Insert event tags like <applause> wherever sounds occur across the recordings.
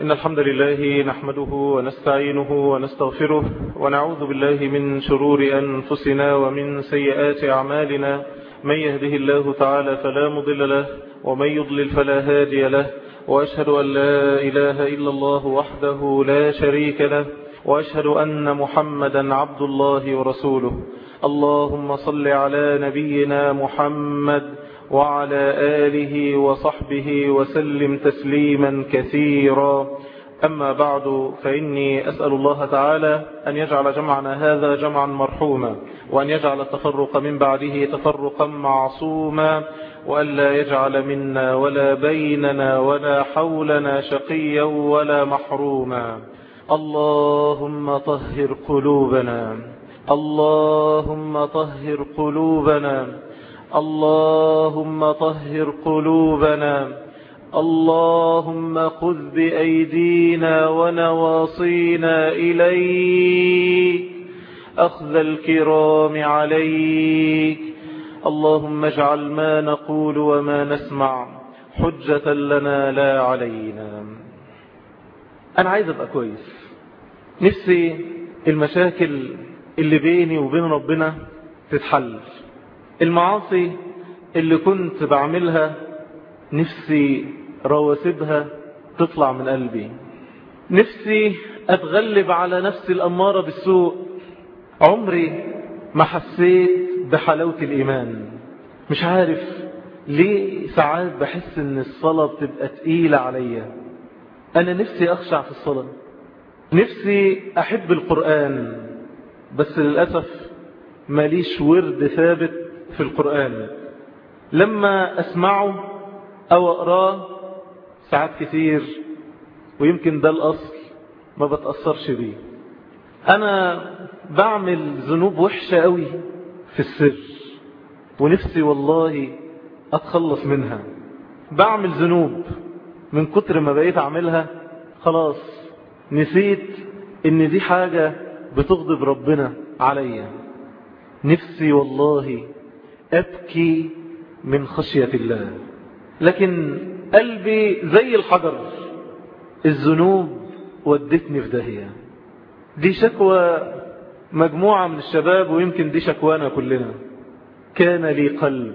إن الحمد لله نحمده ونستعينه ونستغفره ونعوذ بالله من شرور أنفسنا ومن سيئات أعمالنا. من يهده الله تعالى فلا مضل له ومن يضلل فلا هادي له. وأشهد أن لا إله إلا الله وحده لا شريك له. وأشهد أن محمدا عبد الله ورسوله. اللهم صل على نبينا محمد وعلى آله وصحبه وسلم تسليما كثيرا. أما بعد فإني أسأل الله تعالى أن يجعل جمعنا هذا جمعا مرحوما وأن يجعل التفرق من بعده تفرقا معصوما وأن لا يجعل منا ولا بيننا ولا حولنا شقيا ولا محروما. اللهم طهر قلوبنا. اللهم طهر قلوبنا. اللهم طهر قلوبنا. اللهم خذ بأيدينا ونواصينا إليك. أخذ الكرام عليك. اللهم اجعل ما نقول وما نسمع حجة لنا لا علينا. أنا عايز أبقى كويس. نفسي المشاكل اللي بيني وبين ربنا تتحل. المعاصي اللي كنت بعملها نفسي رواسبها تطلع من قلبي. نفسي أتغلب على نفسي الأمارة بالسوء. عمري ما حسيت بحلاوة الإيمان. مش عارف ليه ساعات بحس إن الصلاة بتبقى تقيلة عليا. أنا نفسي أخشع في الصلاة. نفسي أحب القرآن بس للأسف ماليش ورد ثابت في القرآن. لما أسمعه أو أقراه ساعات كتير ويمكن ده الأصل ما بتأثرش بيه. أنا بعمل ذنوب وحشة قوي في السر ونفسي والله أتخلص منها. بعمل ذنوب من كتر ما بقيت أعملها خلاص نسيت إن دي حاجة بتغضب ربنا عليا. نفسي والله أبكي من خشية الله. لكن قلبي زي الحجر الذنوب ودتني في داهية. دي شكوى مجموعة من الشباب ويمكن دي شكوانا كلنا. كان لي قلب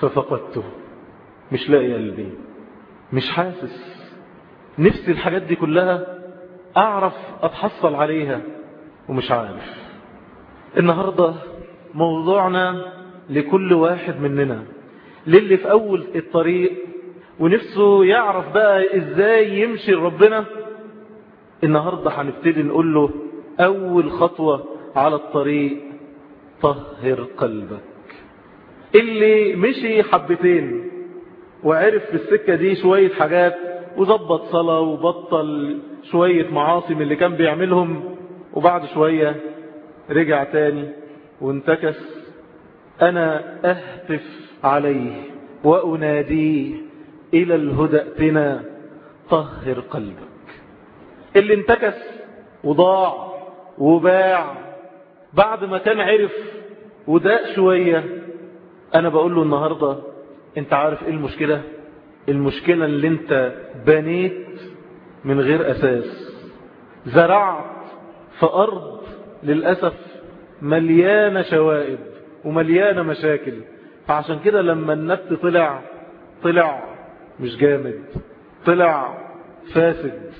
ففقدته. مش لاقي قلبي. مش حاسس. نفسي الحاجات دي كلها أعرف أتحصل عليها ومش عارف. النهاردة موضوعنا لكل واحد مننا. للي في أول الطريق ونفسه يعرف بقى إزاي يمشي ربنا النهاردة هنبتدي نقول له أول خطوة على الطريق طهر قلبك. اللي مشي حبتين وعرف في السكة دي شوية حاجات وظبط صلاة وبطل شوية معاصي من اللي كان بيعملهم وبعد شوية رجع تاني وانتكس. أنا أهتف عليه وأناديه إلى الهدى ائتنا طهر قلبك. اللي انتكس وضاع وباع بعد ما كان عرف وداء شوية أنا بقول له النهاردة أنت عارف إيه المشكلة؟ المشكلة اللي أنت بنيت من غير أساس. زرعت في أرض للأسف مليانة شوائب. ومليانة مشاكل. فعشان كده لما النبت طلع طلع مش جامد طلع فاسد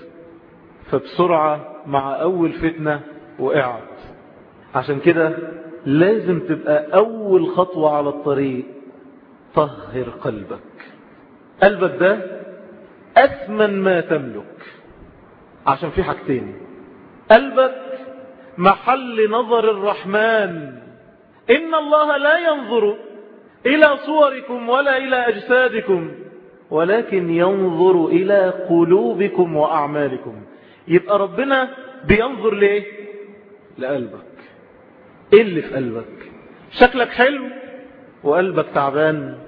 فبسرعة مع أول فتنة وقعت. عشان كده لازم تبقى أول خطوة على الطريق طهر قلبك. قلبك ده أثمن ما تملك. عشان في حاجتين. قلبك محل نظر الرحمن. إن الله لا ينظر إلى صوركم ولا إلى أجسادكم ولكن ينظر إلى قلوبكم وأعمالكم. يبقى ربنا بينظر ليه لقلبك. إيه اللي في قلبك؟ شكلك حلو وقلبك تعبان.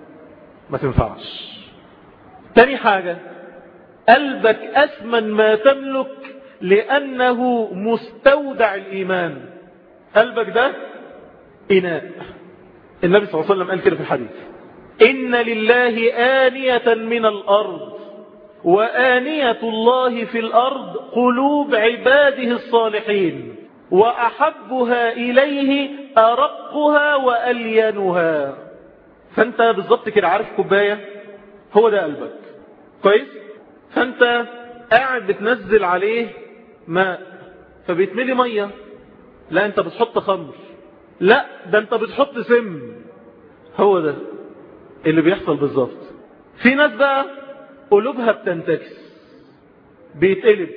ما تنفعش. تاني حاجة قلبك أثمن ما تملك لأنه مستودع الإيمان. قلبك ده إناء النبي صلى الله عليه وسلم قال كده في الحديث. إن لله آنية من الأرض وآنية الله في الأرض قلوب عباده الصالحين وأحبها إليه أرقها وألينها. فأنت بالضبط كده عارف كوباية؟ هو ده قلبك. كويس؟ فأنت قاعد بتنزل عليه ماء فبيتملي مية. لا أنت بتحط خمر. لا ده أنت بتحط سم. هو ده اللي بيحصل بالظبط. في ناس بقى قلوبها بتنتكس بيتقلب.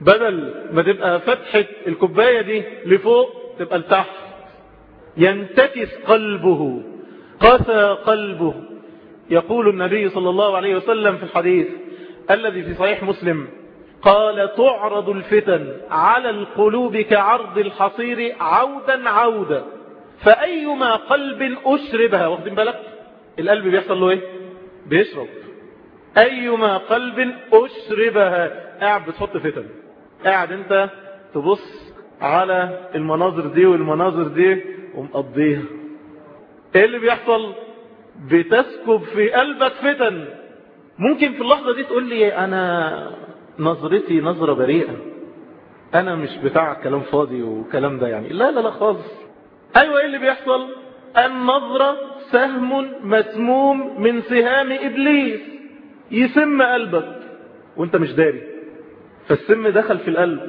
بدل ما تبقى فتحة الكوباية دي لفوق تبقى لتحت. ينتكس قلبه قسى قلبه. يقول النبي صلى الله عليه وسلم في الحديث الذي في صحيح مسلم قال تعرض الفتن على القلوب كعرض الحصير عودا عودا فأيما قلب أشربها واخدين بالك؟ القلب بيحصل له إيه؟ بيشرب. أيما قلب أشربها قاعد بتحط فتن. قاعد أنت تبص على المناظر دي والمناظر دي ومقضيها. إيه اللي بيحصل؟ بتسكب في قلبك فتن. ممكن في اللحظة دي تقول لي أنا نظرتي نظرة بريئة. أنا مش بتاع كلام فاضي وكلام ده يعني. لا لا لا خالص. أيوه إيه اللي بيحصل؟ النظرة سهم مسموم من سهام إبليس. يسم قلبك وأنت مش داري. فالسم دخل في القلب.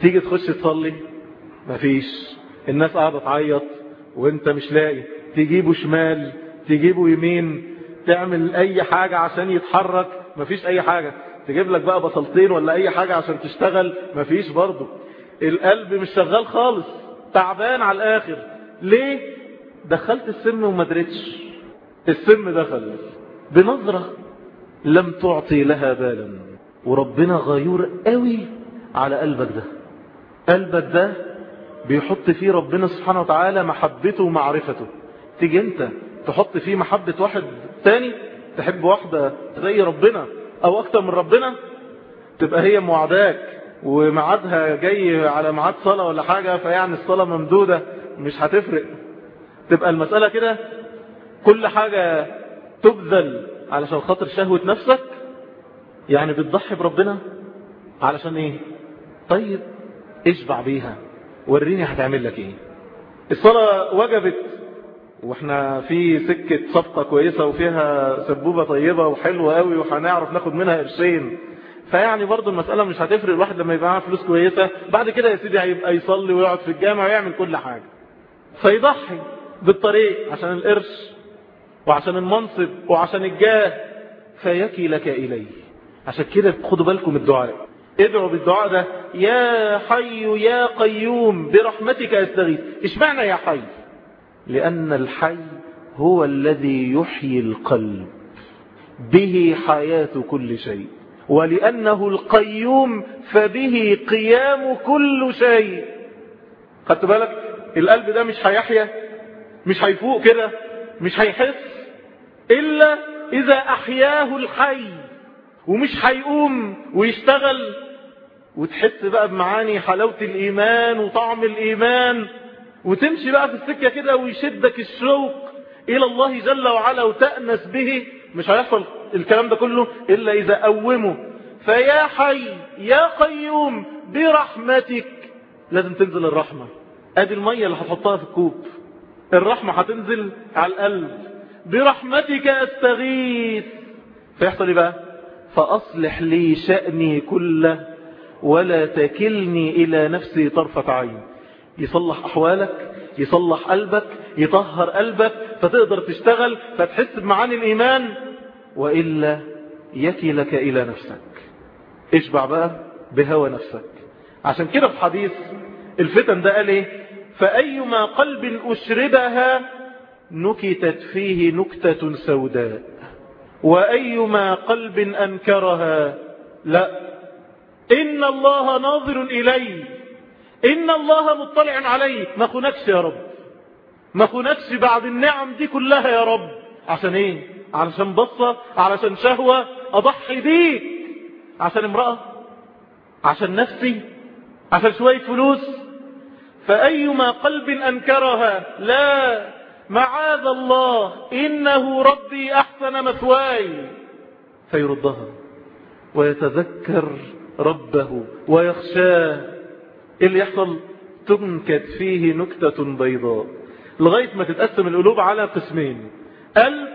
تيجي تخش تصلي. مفيش. الناس قاعدة تعيط وأنت مش لاقي. تجيبه شمال تجيبه يمين تعمل أي حاجة عشان يتحرك. مفيش أي حاجة. تجيب لك بقى بطلتين ولا أي حاجة عشان تشتغل مفيش برضه. القلب مش شغال خالص تعبان على الآخر. ليه؟ دخلت السم وما درتش السم دخل. بنظرة لم تعطي لها بالا. وربنا غيور قوي على قلبك ده. قلبك ده بيحط فيه ربنا سبحانه وتعالى محبته ومعرفته. تيجي انت تحط فيه محبة واحد تاني تحب واحدة زي ربنا. أو أكتر من ربنا تبقى هي موعداك ومعادها جاي على معاد صلاة ولا حاجة فيعني الصلاة ممدودة مش هتفرق. تبقى المسألة كده كل حاجة تبذل علشان خاطر شهوة نفسك يعني بتضحي بربنا علشان إيه؟ طيب اشبع بيها وريني هتعمل لك إيه. الصلاة وجبت وإحنا في سكة صفقة كويسة وفيها سبوبة طيبة وحلوة قوي وهنعرف ناخد منها قرشين. فيعني برضو المسألة مش هتفرق الواحد لما يبقى معاه فلوس كويسة بعد كده يا سيدي هيبقى يصلي ويقعد في الجامع ويعمل كل حاجة. فيضحي بالطريق عشان القرش وعشان المنصب وعشان الجاه. فيكي لك إليه. عشان كده خدوا بالكم الدعاء. ادعوا بالدعاء ده يا حي يا قيوم برحمتك أستغيث. اشمعنى يا حي؟ لأن الحي هو الذي يحيي القلب. به حياة كل شيء. ولأنه القيوم فبه قيام كل شيء. خدت بالك؟ القلب ده مش هيحيا مش هيفوق كده مش هيحس إلا إذا أحياه الحي. ومش هيقوم ويشتغل. وتحس بقى بمعاني حلاوة الإيمان وطعم الإيمان. وتمشي بقى في السكة كده ويشدك الشوق إلى الله جل وعلا وتأنس به. مش هيحصل الكلام ده كله إلا إذا قومه فيا حي يا قيوم برحمتك. لازم تنزل الرحمة. أدي المية اللي هتحطها في الكوب. الرحمة هتنزل على القلب. برحمتك أستغيث. فيحصل إيه بقى؟ فأصلح لي شأني كله ولا تكلني إلى نفسي طرفة عين. يصلح أحوالك يصلح قلبك يطهر قلبك فتقدر تشتغل فتحس بمعاني الإيمان وإلا يكلك إلى نفسك. اشبع بقى بهوى نفسك. عشان كده في حديث الفتن ده قال إيه؟ فأيما قلب أشربها نكتت فيه نكتة سوداء وأيما قلب أنكرها لا. إن الله ناظر إليه إن الله مطلع عليك ما خنكش يا رب. ما خنكش بعد النعم دي كلها يا رب. عشان إيه؟ علشان بصة علشان شهوة. أضحي بيك. عشان امرأة. عشان نفسي. عشان شوية فلوس. فأيما قلب أنكرها. لا. معاذ الله. إنه ربي أحسن مثواي. فيردها. ويتذكر ربه. ويخشاه. إيه اللي يحصل؟ تنكت فيه نكتة بيضاء لغاية ما تتقسم القلوب على قسمين. قلب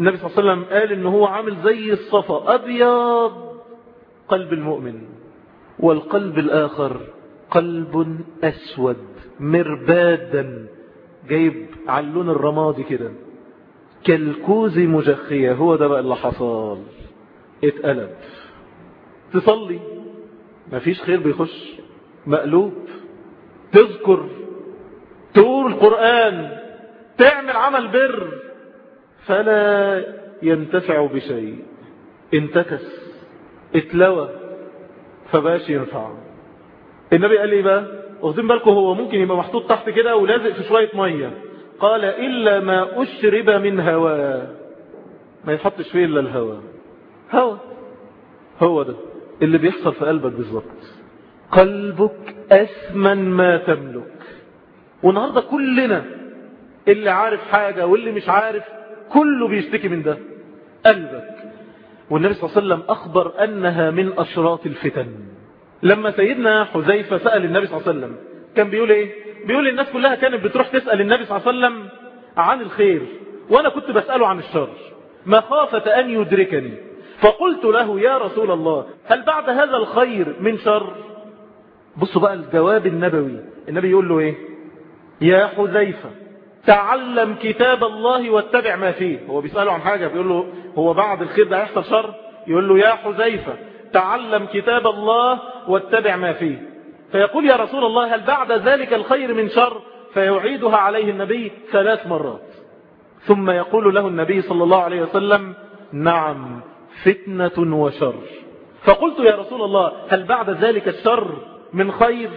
النبي صلى الله عليه وسلم قال إن هو عامل زي الصفا أبيض قلب المؤمن والقلب الآخر قلب أسود مربادا جايب على اللون الرمادي كده. كالكوز مجخية هو ده بقى اللي حصل. اتقلب. تصلي. مفيش خير بيخش. مقلوب تذكر تقول القرآن تعمل عمل بر فلا ينتفع بشيء. انتكس اتلوى فباش ينفع. النبي قال لي بقى واخدين بالكم هو ممكن يبقى محطوط تحت كده ولازق في شوية مية. قال إلا ما أشرب من هواه ما يتحطش فيه إلا الهوى. هوى. هو ده اللي بيحصل في قلبك بالظبط. قلبك أثمن ما تملك. والنهاردة كلنا اللي عارف حاجة واللي مش عارف كله بيشتكي من ده. قلبك. والنبي صلى الله عليه وسلم أخبر أنها من أشراط الفتن. لما سيدنا حذيفة سأل النبي صلى الله عليه وسلم كان بيقول إيه؟ بيقول الناس كلها كانت بتروح تسأل النبي صلى الله عليه وسلم عن الخير وأنا كنت بسأله عن الشر. مخافة أن يدركني. فقلت له يا رسول الله هل بعد هذا الخير من شر؟ بصوا بقى الجواب النبوي. النبي يقول له إيه؟ يا حذيفة تعلم كتاب الله واتبع ما فيه. هو بيسأله عن حاجة بيقول له هو بعد الخير ده هيحصل شر؟ يقول له يا حذيفة تعلم كتاب الله واتبع ما فيه. فيقول يا رسول الله هل بعد ذلك الخير من شر؟ فيعيدها عليه النبي ثلاث مرات. ثم يقول له النبي صلى الله عليه وسلم نعم فتنة وشر. فقلت يا رسول الله هل بعد ذلك الشر؟ من خير.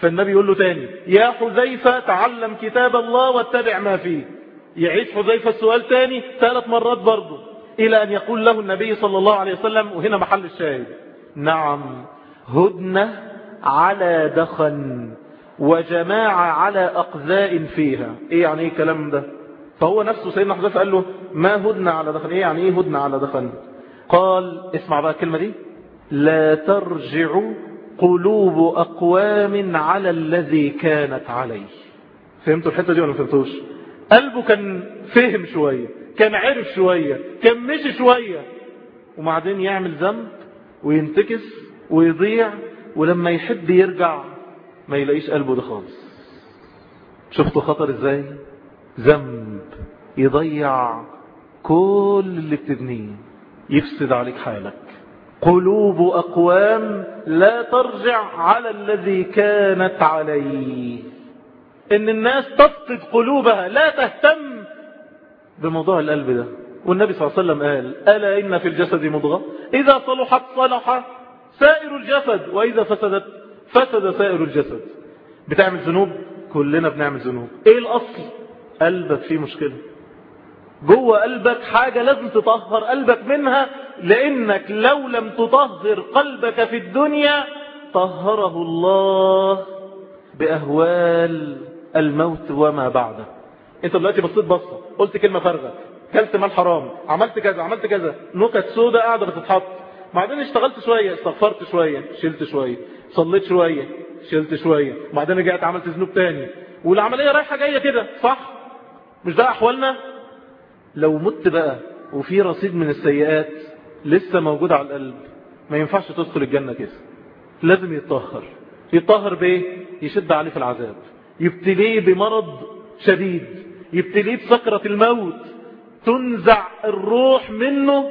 فالنبي يقول له تاني يا حذيفة تعلم كتاب الله واتبع ما فيه. يعيد حذيفة السؤال تاني ثلاث مرات برضه إلى أن يقول له النبي صلى الله عليه وسلم وهنا محل الشاهد نعم هدنة على دخن وجماعة على أقذاء فيها. إيه يعني إيه الكلام ده؟ فهو نفسه سيدنا حذيفة قال له ما هدنة على دخن؟ إيه يعني إيه هدنة على دخن؟ قال اسمع بقى الكلمة دي لا ترجع قلوب أقوام على الذي كانت عليه. فهمتوا الحتة دي ولا ما فهمتوش؟ قلبه كان فهم شوية كان عرف شوية كان مشي شوية. وبعدين يعمل ذنب وينتكس ويضيع ولما يحب يرجع ما يلاقيش قلبه ده خالص. شفتوا خطر إزاي؟ ذنب. يضيع كل اللي بتبنيه. يفسد عليك حالك. قلوب أقوام لا ترجع على الذي كانت عليه. إن الناس تفقد قلوبها لا تهتم بموضوع القلب ده. والنبي صلى الله عليه وسلم قال ألا إن في الجسد مضغة؟ إذا صلحت صلح سائر الجسد وإذا فسدت فسد سائر الجسد. بتعمل ذنوب؟ كلنا بنعمل ذنوب. إيه الأصل؟ قلبك فيه مشكلة. جوه قلبك حاجة لازم تطهر قلبك منها لأنك لو لم تطهر قلبك في الدنيا طهره الله بأهوال الموت وما بعده. أنت دلوقتي بصيت بصة قلت كلمة فارغة كلت مال حرام عملت كذا عملت كذا نكت سودة قاعدة بتتحط. بعدين اشتغلت شوية استغفرت شوية شلت شوية صليت شوية شلت شوية بعدين رجعت عملت ذنوب تاني. والعملية رايحة جاية كده صح؟ مش ده أحوالنا؟ لو مت بقى وفي رصيد من السيئات لسه موجود على القلب ما ينفعش تدخل الجنة كده. لازم يتطهر. يتطهر بإيه؟ يشد عليه في العذاب. يبتليه بمرض شديد. يبتليه بسكرة الموت. تنزع الروح منه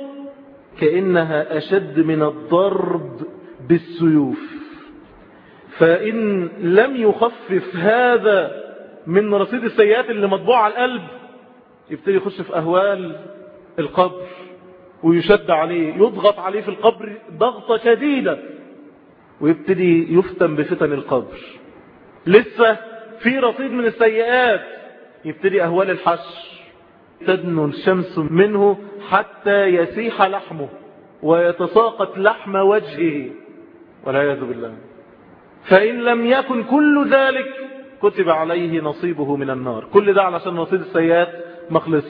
كأنها أشد من الضرب بالسيوف. فإن لم يخفف هذا من رصيد السيئات اللي مطبوع على القلب يبتدي يخش في أهوال القبر ويشد عليه يضغط عليه في القبر ضغطة شديدة ويبتدي يفتن بفتن القبر. لسه في رصيد من السيئات يبتدي أهوال الحشر. تدنو الشمس منه حتى يسيح لحمه ويتساقط لحم وجهه. والعياذ بالله. فإن لم يكن كل ذلك كتب عليه نصيبه من النار. كل ده علشان رصيد السيئات مخلص.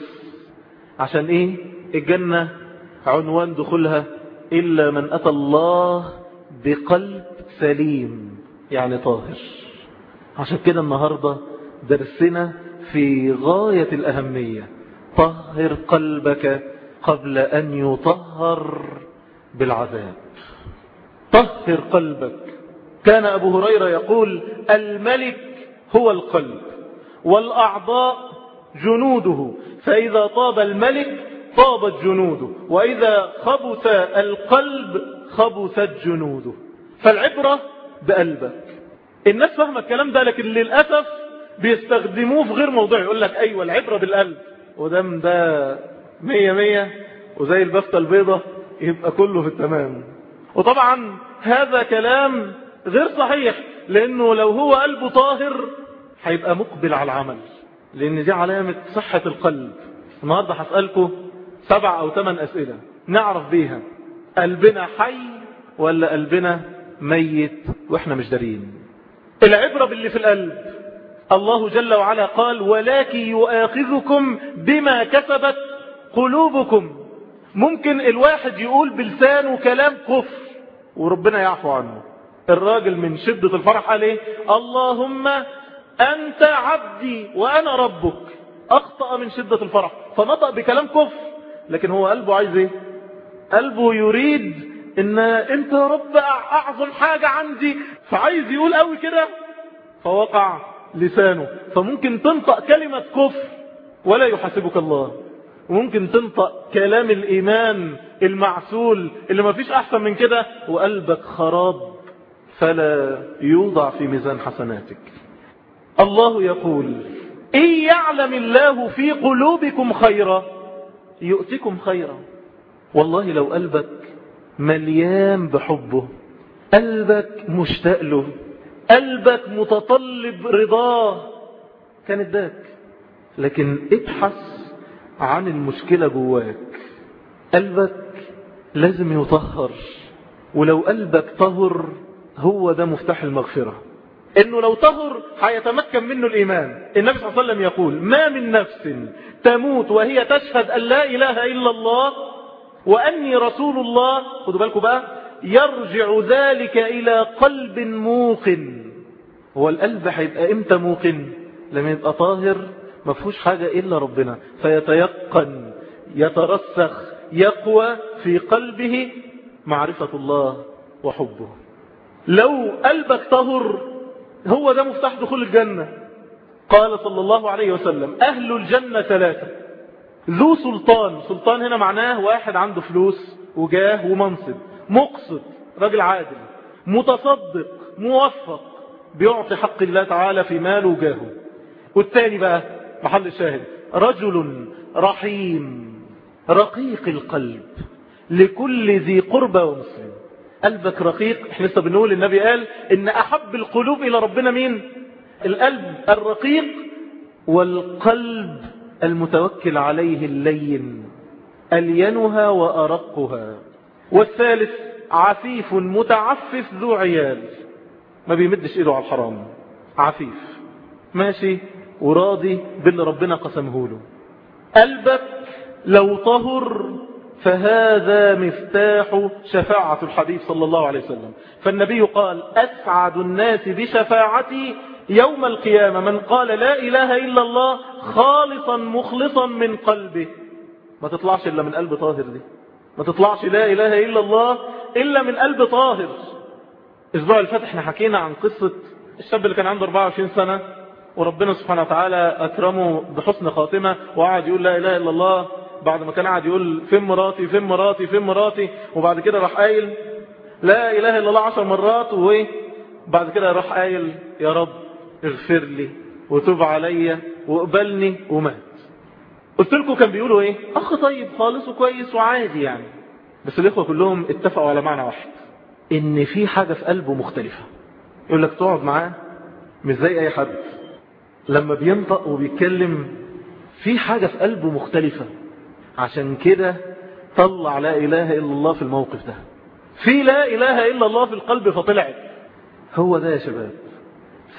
عشان إيه؟ الجنة عنوان دخولها إلا من أتى الله بقلب سليم يعني طاهر. عشان كده النهاردة درسنا في غاية الأهمية. طهر قلبك قبل أن يطهر بالعذاب. طهر قلبك. كان أبو هريرة يقول الملك هو القلب والأعضاء جنوده. فإذا طاب الملك طابت جنوده. وإذا خبث القلب خبثت جنوده. فالعبرة بقلبك. الناس فاهمة الكلام ده لكن للأسف بيستخدموه في غير موضوع. يقول لك أيوة العبرة بالقلب. ودم ده مية مية. وزي البفتة البيضة يبقى كله في التمام. وطبعا هذا كلام غير صحيح لأنه لو هو قلبه طاهر هيبقى مقبل على العمل. لأن دي علامة صحة القلب. النهاردة هسألكم سبع أو ثمان أسئلة. نعرف بيها. قلبنا حي ولا قلبنا ميت وإحنا مش دارين؟ العبرة باللي في القلب. الله جل وعلا قال ولكن يؤاخذكم بما كسبت قلوبكم. ممكن الواحد يقول بلسانه كلام كفر وربنا يعفو عنه. الراجل من شدة الفرح عليه اللهم أنت عبدي وأنا ربك. أخطأ من شدة الفرح. فنطق بكلام كفر. لكن هو قلبه عايز إيه؟ قلبه يريد إن أنت يا رب أعظم حاجة عندي. فعايز يقول قوي كده. فوقع لسانه. فممكن تنطق كلمة كفر ولا يحاسبك الله. وممكن تنطق كلام الإيمان المعسول اللي ما فيش أحسن من كده. وقلبك خراب. فلا يوضع في ميزان حسناتك. الله يقول إن يعلم الله في قلوبكم خيرا يؤتكم خيرا. والله لو قلبك مليان بحبه قلبك مشتاق له قلبك متطلب رضاه كان اداك لكن ابحث عن المشكلة جواك. قلبك لازم يطهر ولو قلبك طهر هو ده مفتاح المغفرة. إنه لو طهر هيتمكن منه الإيمان. النبي صلى الله عليه وسلم يقول ما من نفس تموت وهي تشهد أن لا إله إلا الله وأني رسول الله. خدوا بالكم بقى. يرجع ذلك إلى قلب موقن هو القلب هيبقى إمتى موقن لما يبقى طاهر ما فيهوش حاجة إلا ربنا. فيتيقن يترسخ يقوى في قلبه معرفة الله وحبه. لو قلبك طهر هو ده مفتاح دخول الجنة. قال صلى الله عليه وسلم أهل الجنة ثلاثة. ذو سلطان سلطان هنا معناه واحد عنده فلوس وجاه ومنصب. مقصد راجل عادل. متصدق موفق بيعطي حق الله تعالى في ماله وجاهه. والتاني بقى محل الشاهد رجل رحيم رقيق القلب لكل ذي قربى ومسلم. قلبك رقيق. إحنا لسه بنقول النبي قال إن أحب القلوب إلى ربنا مين؟ القلب الرقيق والقلب المتوكل عليه اللين ألينها وأرقها. والثالث عفيف متعفف ذو عيال. ما بيمدش إيده على الحرام. عفيف. ماشي. وراضي باللي ربنا قسمه له. قلبك لو طهر فهذا مفتاح شفاعة الحبيب صلى الله عليه وسلم. فالنبي قال أسعد الناس بشفاعتي يوم القيامة. من قال لا إله إلا الله خالصا مخلصا من قلبه. ما تطلعش إلا من قلب طاهر دي. ما تطلعش لا إله إلا الله إلا من قلب طاهر. أسبوع الفتح إحنا حكينا عن قصة الشاب اللي كان عنده 24 سنة وربنا سبحانه وتعالى أكرمه بحسن خاتمة وقعد يقول لا إله إلا الله. بعد ما كان قاعد يقول فين مراتي فين مراتي فين مراتي وبعد كده راح قايل لا إله إلا الله عشر مرات وبعد كده راح قايل يا رب اغفر لي وتوب عليا وأقبلني ومات. قلت لكم كان بيقولوا إيه؟ أخ طيب خالص وكويس وعادي يعني. بس الإخوة كلهم اتفقوا على معنى واحد إن في حاجة في قلبه مختلفة. يقول لك تقعد معاه مش زي أي حد. لما بينطق وبيتكلم في حاجة في قلبه مختلفة عشان كده طلع لا إله إلا الله في الموقف ده. في لا إله إلا الله في القلب فطلعت. هو ده يا شباب.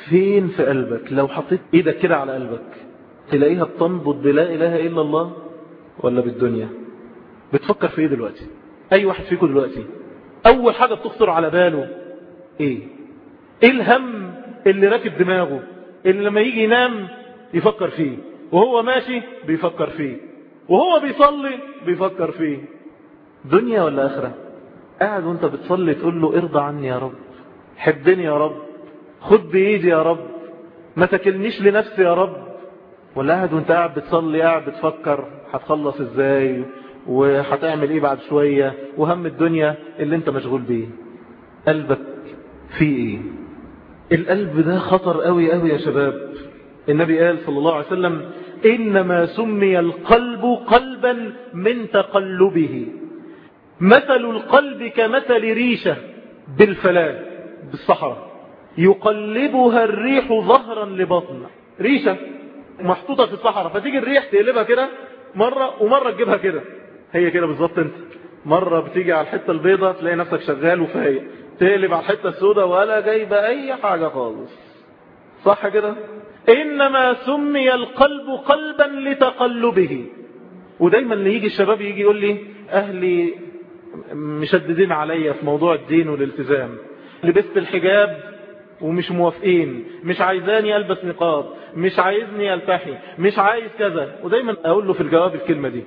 فين في قلبك؟ لو حطيت إيدك كده على قلبك تلاقيها بتنبض بلا إله إلا الله ولا بالدنيا؟ بتفكر في إيه دلوقتي؟ أي واحد فيكم دلوقتي؟ أول حاجة بتخطر على باله إيه؟ إيه الهم اللي راكب دماغه؟ اللي لما يجي ينام يفكر فيه وهو ماشي بيفكر فيه. وهو بيصلي بيفكر فيه. دنيا ولا آخرة؟ قاعد وانت بتصلي تقول له ارضى عني يا رب حبني يا رب خد بإيدي يا رب ما تكلنيش لنفسي يا رب. ولا قاعد وانت قاعد بتصلي قاعد بتفكر هتخلص إزاي وهتعمل إيه بعد شوية وهم الدنيا اللي انت مشغول بيه. قلبك فيه إيه؟ القلب ده خطر قوي قوي يا شباب. النبي قال صلى الله عليه وسلم إنما سمي القلب قلبا من تقلبه. مثل القلب كمثل ريشة بالفلاة بالصحراء. يقلبها الريح ظهرا لبطن. ريشة محطوطة في الصحراء فتيجي الريح تقلبها كده مرة ومرة تجيبها كده. هي كده بالظبط انت. مرة بتيجي على الحتة البيضة تلاقي نفسك شغال وفايق. تقلب على الحتة السوداء ولا جايبة أي حاجة خالص. صح كده؟ إنما سمي القلب قلبا لتقلبه. ودايما اللي يجي الشباب يجي يقول لي أهلي مشددين عليا في موضوع الدين والالتزام. لبست الحجاب ومش موافقين. مش عايزاني ألبس نقاب. مش عايزني ألتحي. مش عايز كذا. ودايما أقول له في الجواب الكلمة دي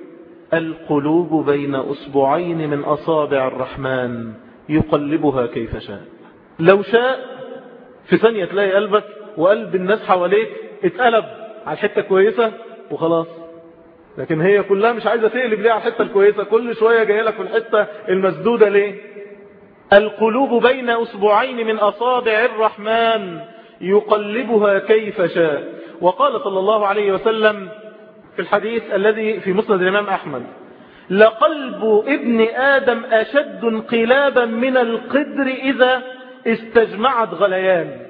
القلوب بين اصبعين من أصابع الرحمن يقلبها كيف شاء. لو شاء في ثانية تلاقي قلبك وقلب الناس حواليك اتقلب على الحتة كويسة وخلاص. لكن هي كلها مش عايزة تقلب ليه على الحتة الكويسة؟ كل شوية جاي لك في الحتة المسدودة ليه؟ القلوب بين أسبوعين من أصابع الرحمن يقلبها كيف شاء. وقال صلى الله عليه وسلم في الحديث الذي في مسند الإمام أحمد لقلب ابن آدم أشد انقلابا من القدر إذا استجمعت غليان.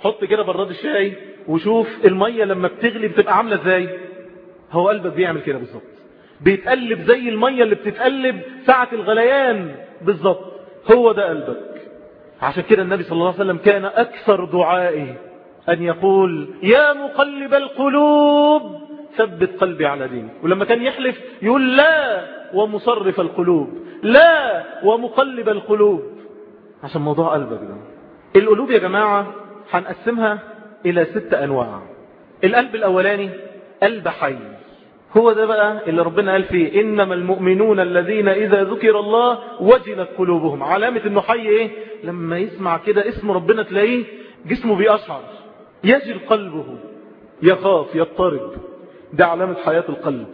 حط كده براد الشاي وشوف المية لما بتغلي بتبقى عاملة إزاي. هو قلبك بيعمل كده بالظبط. بيتقلب زي المية اللي بتتقلب ساعة الغليان. بالظبط. هو ده قلبك. عشان كده النبي صلى الله عليه وسلم كان أكثر دعائه أن يقول يا مقلب القلوب ثبت قلبي على دينك. ولما كان يحلف يقول لا ومصرف القلوب. لا ومقلب القلوب. عشان موضوع قلبك ده. القلوب يا جماعة هنقسمها إلى ست أنواع. القلب الأولاني قلب حي. هو ده بقى اللي ربنا قال فيه إنما المؤمنون الذين إذا ذكر الله وجلت قلوبهم. علامة إنه حي إيه؟ لما يسمع كده اسم ربنا تلاقيه جسمه بيأشعر يجل قلبه يخاف يضطرب. ده علامة حياة القلب.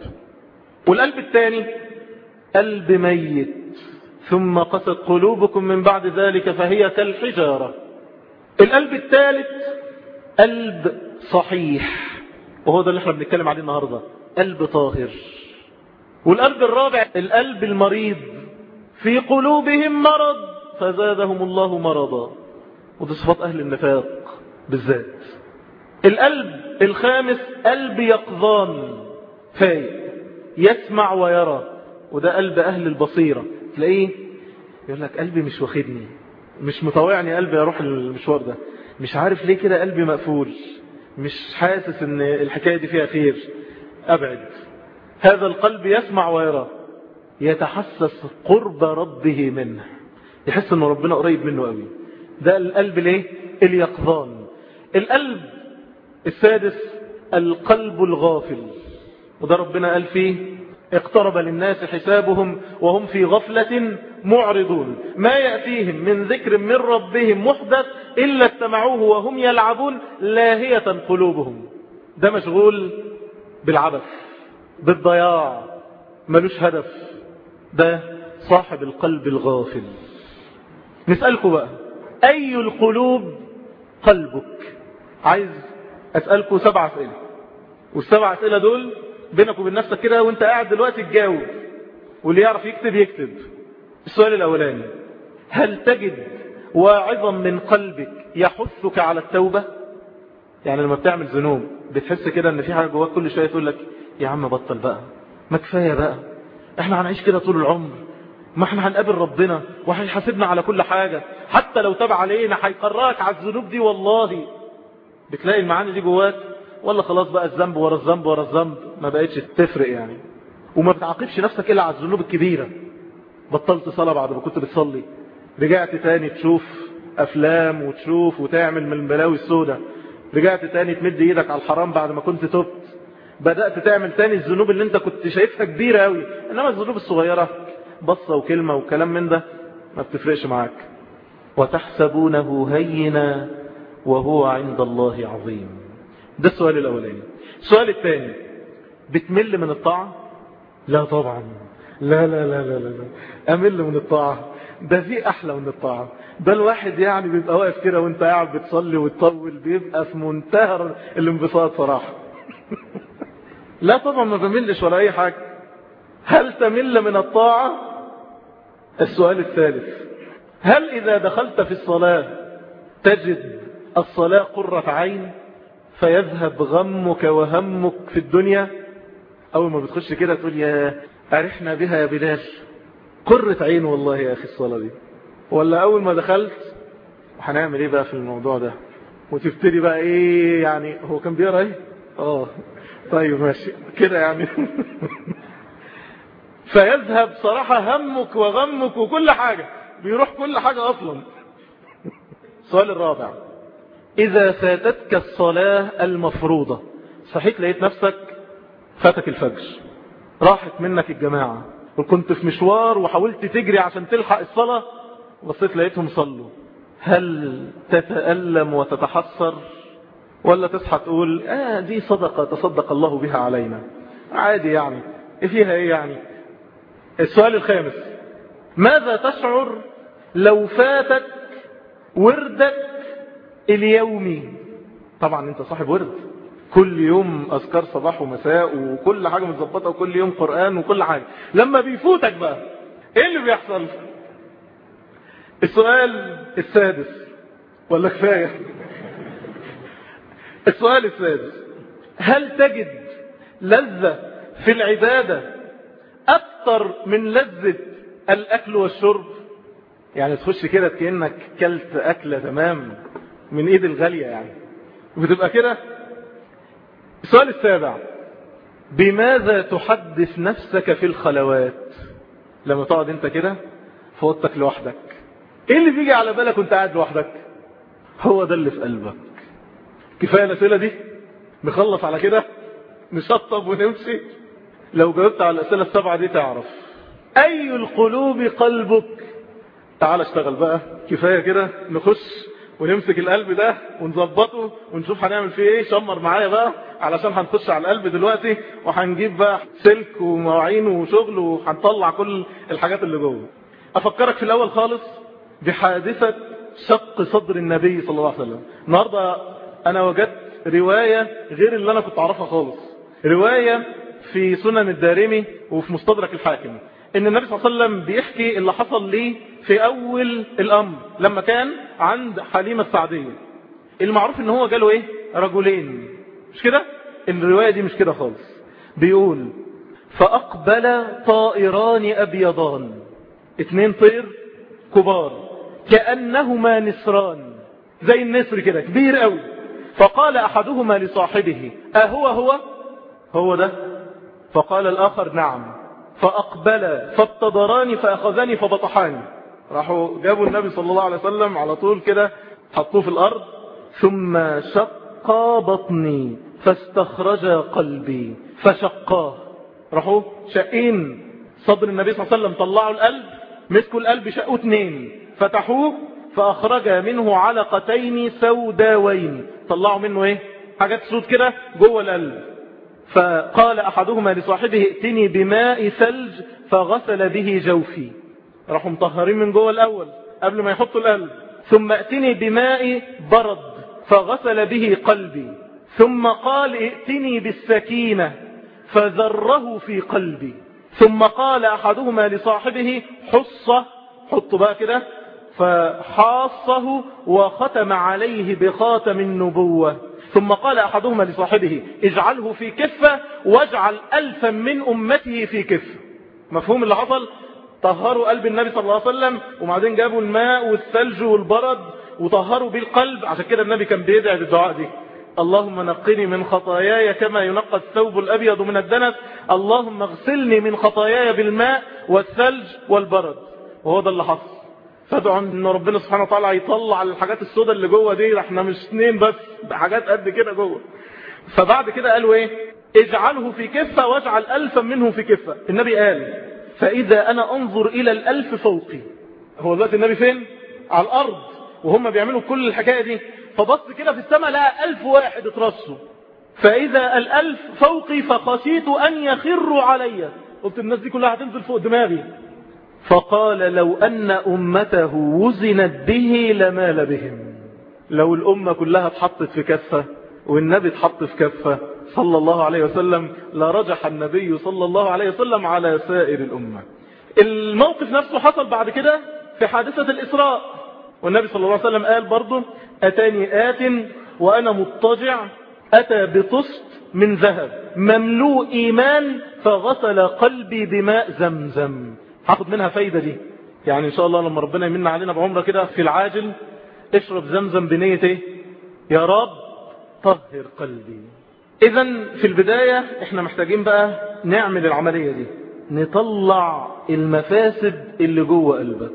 والقلب الثاني قلب ميت. ثم قست قلوبكم من بعد ذلك فهي كالحجارة. القلب الثالث قلب صحيح. وهو ده اللي إحنا بنتكلم عليه النهاردة قلب طاهر. والقلب الرابع القلب المريض. في قلوبهم مرض فزادهم الله مرضا. وده صفات أهل النفاق بالذات. القلب الخامس قلب يقظان. فايق يسمع ويرى. وده قلب أهل البصيرة. تلاقيه يقول لك قلبي مش واخدني. مش مطوعني قلبي أروح المشوار ده. مش عارف ليه كده قلبي مقفول. مش حاسس إن الحكاية دي فيها خير. أبعد. هذا القلب يسمع ويرى. يتحسس قرب ربه منه. يحس ان ربنا قريب منه قوي. ده القلب ليه؟ اليقظان. القلب السادس القلب الغافل. وده ربنا قال فيه اقترب للناس حسابهم وهم في غفلة معرضون. ما يأتيهم من ذكر من ربهم محدث إلا استمعوه وهم يلعبون لاهية قلوبهم. ده مشغول بالعبث بالضياع ملوش هدف. ده صاحب القلب الغافل. نسألكم بقى أي القلوب قلبك؟ عايز أسألكم سبع أسئلة. والسبع أسئلة دول بينك وبين نفسك كده وانت قاعد دلوقتي تجاوب. واللي يعرف يكتب يكتب. السؤال الأولاني هل تجد واعظا من قلبك يحثك على التوبة؟ يعني لما بتعمل ذنوب بتحس كده إن في حاجة جواك كل شوية تقول لك يا عم بطل بقى ما كفاية بقى إحنا هنعيش كده طول العمر ما إحنا هنقابل ربنا وهيحاسبنا على كل حاجة حتى لو تاب علينا هيقررك على الذنوب دي والله. بتلاقي المعاني دي جواك ولا خلاص بقى الذنب ورا الذنب ورا الذنب؟ ما بقتش تفرق يعني. وما بتعاقبش نفسك إلا على الذنوب الكبيرة. بطلت صلاة بعد ما كنت بتصلي. رجعت تاني تشوف أفلام وتشوف وتعمل من البلاوي السوداء. رجعت تاني تمد إيدك على الحرام بعد ما كنت تبت. بدأت تعمل تاني الذنوب اللي أنت كنت شايفها كبيرة قوي إنما الذنوب الصغيرة بصة وكلمة وكلام من ده ما بتفرقش معاك. وتحسبونه هينا وهو عند الله عظيم. ده السؤال الأولاني. السؤال الثاني بتمل من الطاعة؟ لا طبعا. لا لا لا لا لا. أمل من الطاعة؟ ده في أحلى من الطاعة. ده الواحد يعني بيبقى واقف كده وأنت قاعد بتصلي وتطول بيبقى في منتهى الانبساط صراحة. <laughs> لا طبعا ما بملش ولا أي حاجة. هل تمل من الطاعة؟ السؤال الثالث هل إذا دخلت في الصلاة تجد الصلاة قرة عين؟ فيذهب غمك وهمك في الدنيا. أول ما بتخش كده تقول يا أرحنا بها يا بلال. قرة عين والله يا أخي الصلاة دي. ولا أول ما دخلت هنعمل إيه بقى في الموضوع ده؟ وتبتدي بقى إيه يعني هو كان بيقرأ إيه؟ آه. طيب ماشي. كده يعني. <laughs> فيذهب صراحة همك وغمك وكل حاجة. بيروح كل حاجة أصلا. السؤال الرابع. إذا فاتتك الصلاة المفروضة. صحيت لقيت نفسك فاتك الفجر. راحت منك الجماعة. وكنت في مشوار وحاولت تجري عشان تلحق الصلاة. بصيت لقيتهم صلوا. هل تتألم وتتحسر؟ ولا تصحى تقول آه دي صدقة تصدق الله بها علينا. عادي يعني. فيها إيه يعني؟ السؤال الخامس. ماذا تشعر لو فاتك وردك اليومي طبعا أنت صاحب ورد. كل يوم أذكار صباح ومساء وكل حاجة متظبطة وكل يوم قرآن وكل حاجة. لما بيفوتك بقى إيه اللي بيحصل؟ السؤال السادس. ولا كفاية؟ السؤال السادس. هل تجد لذة في العبادة أكثر من لذة الأكل والشرب؟ يعني تخش كده كأنك كلت أكلة تمام؟ من إيد الغالية يعني. بتبقى كده؟ السؤال السابع. بماذا تحدث نفسك في الخلوات؟ لما تقعد انت كده في أوضتك لوحدك. إيه اللي بيجي على بالك وانت قاعد لوحدك؟ هو ده اللي في قلبك. كفاية الأسئلة دي؟ نخلص على كده؟ نشطب ونمشي؟ لو جاوبت على الأسئلة السبعة دي تعرف. أي القلوب قلبك؟ تعال اشتغل بقى. كفاية كده نخش ونمسك القلب ده ونظبطه ونشوف هنعمل فيه إيه. شمر معايا بقى علشان هنخش على القلب دلوقتي وهنجيب بقى سلك ومواعين وشغل وهنطلع كل الحاجات اللي جوه. أفكرك في الأول خالص بحادثة شق صدر النبي صلى الله عليه وسلم. النهاردة أنا وجدت رواية غير اللي أنا كنت أعرفها خالص. رواية في سنن الدارمي وفي مستدرك الحاكم. إن النبي صلى الله عليه وسلم بيحكي اللي حصل ليه في أول الأمر لما كان عند حليمة السعدية. المعروف إن هو جاله إيه؟ رجلين. مش كده؟ الرواية دي مش كده خالص. بيقول فأقبل طائران أبيضان اتنين طير كبار كأنهما نسران زي النسر كده كبير قوي. فقال أحدهما لصاحبه أهو هو؟ هو ده؟ فقال الآخر نعم. فأقبل فابتدراني فأخذني فبطحاني. راحوا جابوا النبي صلى الله عليه وسلم على طول كده حطوه في الأرض. ثم شق بطني فاستخرج قلبي فشقاه. راحوا شقين. صدر النبي صلى الله عليه وسلم طلعوا القلب مسكوا القلب شقوا اتنين. فتحوه فأخرج منه علقتين سوداوين. طلعوا منه إيه؟ حاجات سود كده جوه القلب. فقال أحدهما لصاحبه ائتني بماء ثلج فغسل به جوفي. راحوا مطهرين من جوه الأول قبل ما يحطوا القلب. ثم ائتني بماء برد فغسل به قلبي. ثم قال ائتني بالسكينة فذره في قلبي. ثم قال أحدهما لصاحبه حصة حطوا بقى كده فحاصه وختم عليه بخاتم النبوة. ثم قال أحدهما لصاحبه اجعله في كفة واجعل ألفا من أمته في كفة مفهوم اللي حصل؟ طهروا قلب النبي صلى الله عليه وسلم وبعدين جابوا الماء والثلج والبرد وطهروا بيه القلب عشان كده النبي كان بيدعي بالدعاء دي. اللهم نقني من خطاياي كما ينقى الثوب الأبيض من الدنس اللهم اغسلني من خطاياي بالماء والثلج والبرد. وهو ده اللي حصل. فادعوا إن ربنا سبحانه وتعالى يطلع الحاجات السوداء اللي جوه دي إحنا مش اثنين بس ده حاجات قد كده جوه. فبعد كده قالوا إيه؟ اجعله في كفة واجعل ألفا منه في كفة. النبي قال فإذا أنا أنظر إلى الألف فوقي. هو دلوقتي النبي فين؟ على الأرض. وهم بيعملوا كل الحكاية دي. فبص كده في السماء لقى ألف واحد اترصوا فإذا الألف فوقي فخشيت أن يخروا علي. قلت الناس دي كلها هتنزل فوق دماغي. فقال لو أن أمته وزنت به لمال بهم. لو الأمة كلها اتحطت في كفة والنبي اتحط في كفة صلى الله عليه وسلم لرجح النبي صلى الله عليه وسلم على سائر الأمة. الموقف نفسه حصل بعد كده في حادثة الإسراء. والنبي صلى الله عليه وسلم قال برضه أتاني آت وأنا مضطجع أتى بطست من ذهب. مملوء إيمان فغسل قلبي بماء زمزم. هاخد منها فايدة دي. يعني إن شاء الله لما ربنا يمن علينا بعمرة كده في العاجل اشرب زمزم بنية إيه؟ يا رب طهر قلبي. اذا في البداية إحنا محتاجين بقى نعمل العملية دي. نطلع المفاسد اللي جوه قلبك.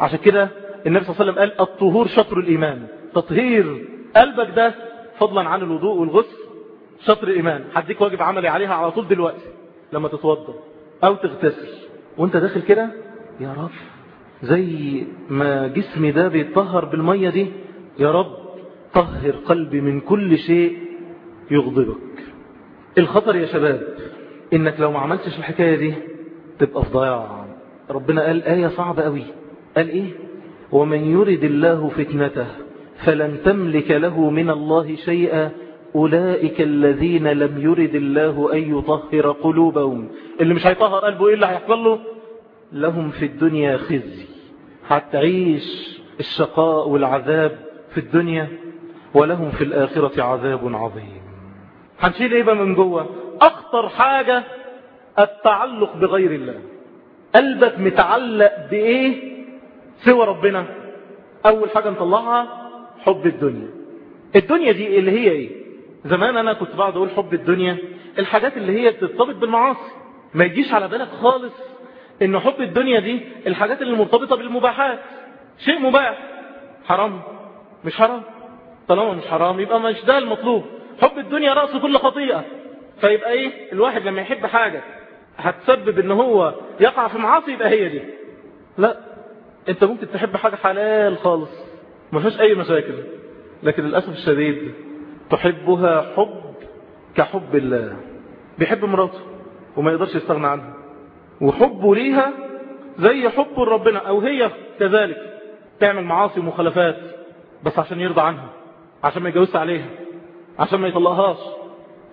عشان كده النبي صلى الله عليه وسلم قال الطهور شطر الإيمان. تطهير قلبك ده فضلا عن الوضوء والغسل شطر الإيمان. هديك واجب عملي عليها على طول دلوقتي لما تتوضأ أو تغتسل. وانت داخل كده؟ يا رب. زي ما جسمي ده بيتطهر بالمية دي يا رب طهر قلبي من كل شيء يغضبك. الخطر يا شباب إنك لو ما عملتش الحكاية دي تبقى في ضياع. ربنا قال آية صعبة قوي قال إيه؟ ومن يرد الله فتنته فلن تملك له من الله شيئا أولئك الذين لم يرد الله أن يطهر قلوبهم. اللي مش هيطهر قلبه إيه اللي هيحصل له؟ لهم في الدنيا خزي. هتعيش الشقاء والعذاب في الدنيا ولهم في الآخرة عذاب عظيم. هنشيل إيه بقى من جوه؟ أخطر حاجة التعلق بغير الله. قلبك متعلق بإيه؟ سوى ربنا. أول حاجة نطلعها حب الدنيا. الدنيا دي اللي هي إيه؟ زمان أنا كنت بعد أقول حب الدنيا الحاجات اللي هي بترتبط بالمعاصي ما يجيش على بالك خالص إن حب الدنيا دي الحاجات اللي مرتبطة بالمباحات شيء مباح. حرام مش حرام. طالما مش حرام يبقى مش ده المطلوب. حب الدنيا رأس كل خطيئة. فيبقى إيه؟ الواحد لما يحب حاجة هتسبب إن هو يقع في معاصي يبقى هي دي. لا أنت ممكن تحب حاجة حلال خالص ما فيهاش أي مشاكل. لكن للأسف الشديد تحبها حب كحب الله. بيحب مراته وما يقدرش يستغنى عنها. وحبه ليها زي حبه لربنا أو هي كذلك تعمل معاصي ومخالفات بس عشان يرضى عنها عشان ما يجوزش عليها عشان ما يطلقهاش.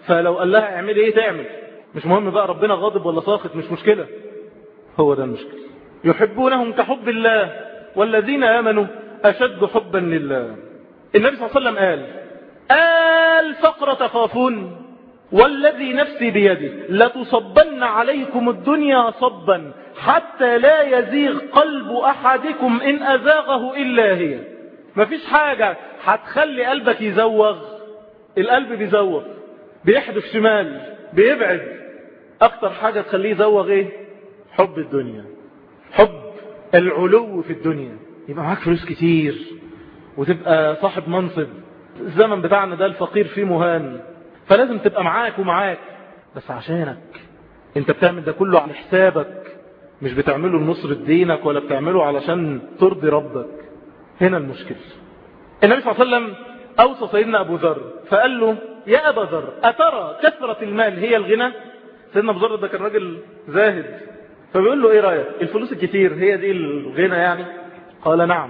فلو قال لها اعملي إيه تعمل؟ مش مهم بقى ربنا غاضب ولا ساخط مش مشكلة. هو ده المشكلة. يحبونهم كحب الله والذين آمنوا أشد حبا لله. النبي صلى الله عليه وسلم قال الفقر تخافون والذي نفسي بيده. لتصبن عليكم الدنيا صبا حتى لا يزيغ قلب أحدكم إن أزاغه إلا هي. مفيش حاجة. هتخلي قلبك يزوغ. القلب بيزوغ. بيحدف شمال. بيبعد. أكتر حاجة تخليه يزوغ إيه؟ حب الدنيا. حب العلو في الدنيا. يبقى معاك فلوس كتير. وتبقى صاحب منصب. الزمن بتاعنا ده الفقير فيه مهان. فلازم تبقى معاك ومعاك. بس عشانك انت بتعمل ده كله على حسابك. مش بتعمله لنصر دينك ولا بتعمله علشان ترضي ربك. هنا المشكلة. النبي صلى الله عليه وسلم أوصى سيدنا أبو ذر. فقال له يا أبا ذر أترى كثرة المال هي الغنى؟ سيدنا أبو ذر ده كان راجل زاهد. فبيقول له إيه رأيك؟ الفلوس الكتير هي دي الغنى يعني؟ قال نعم.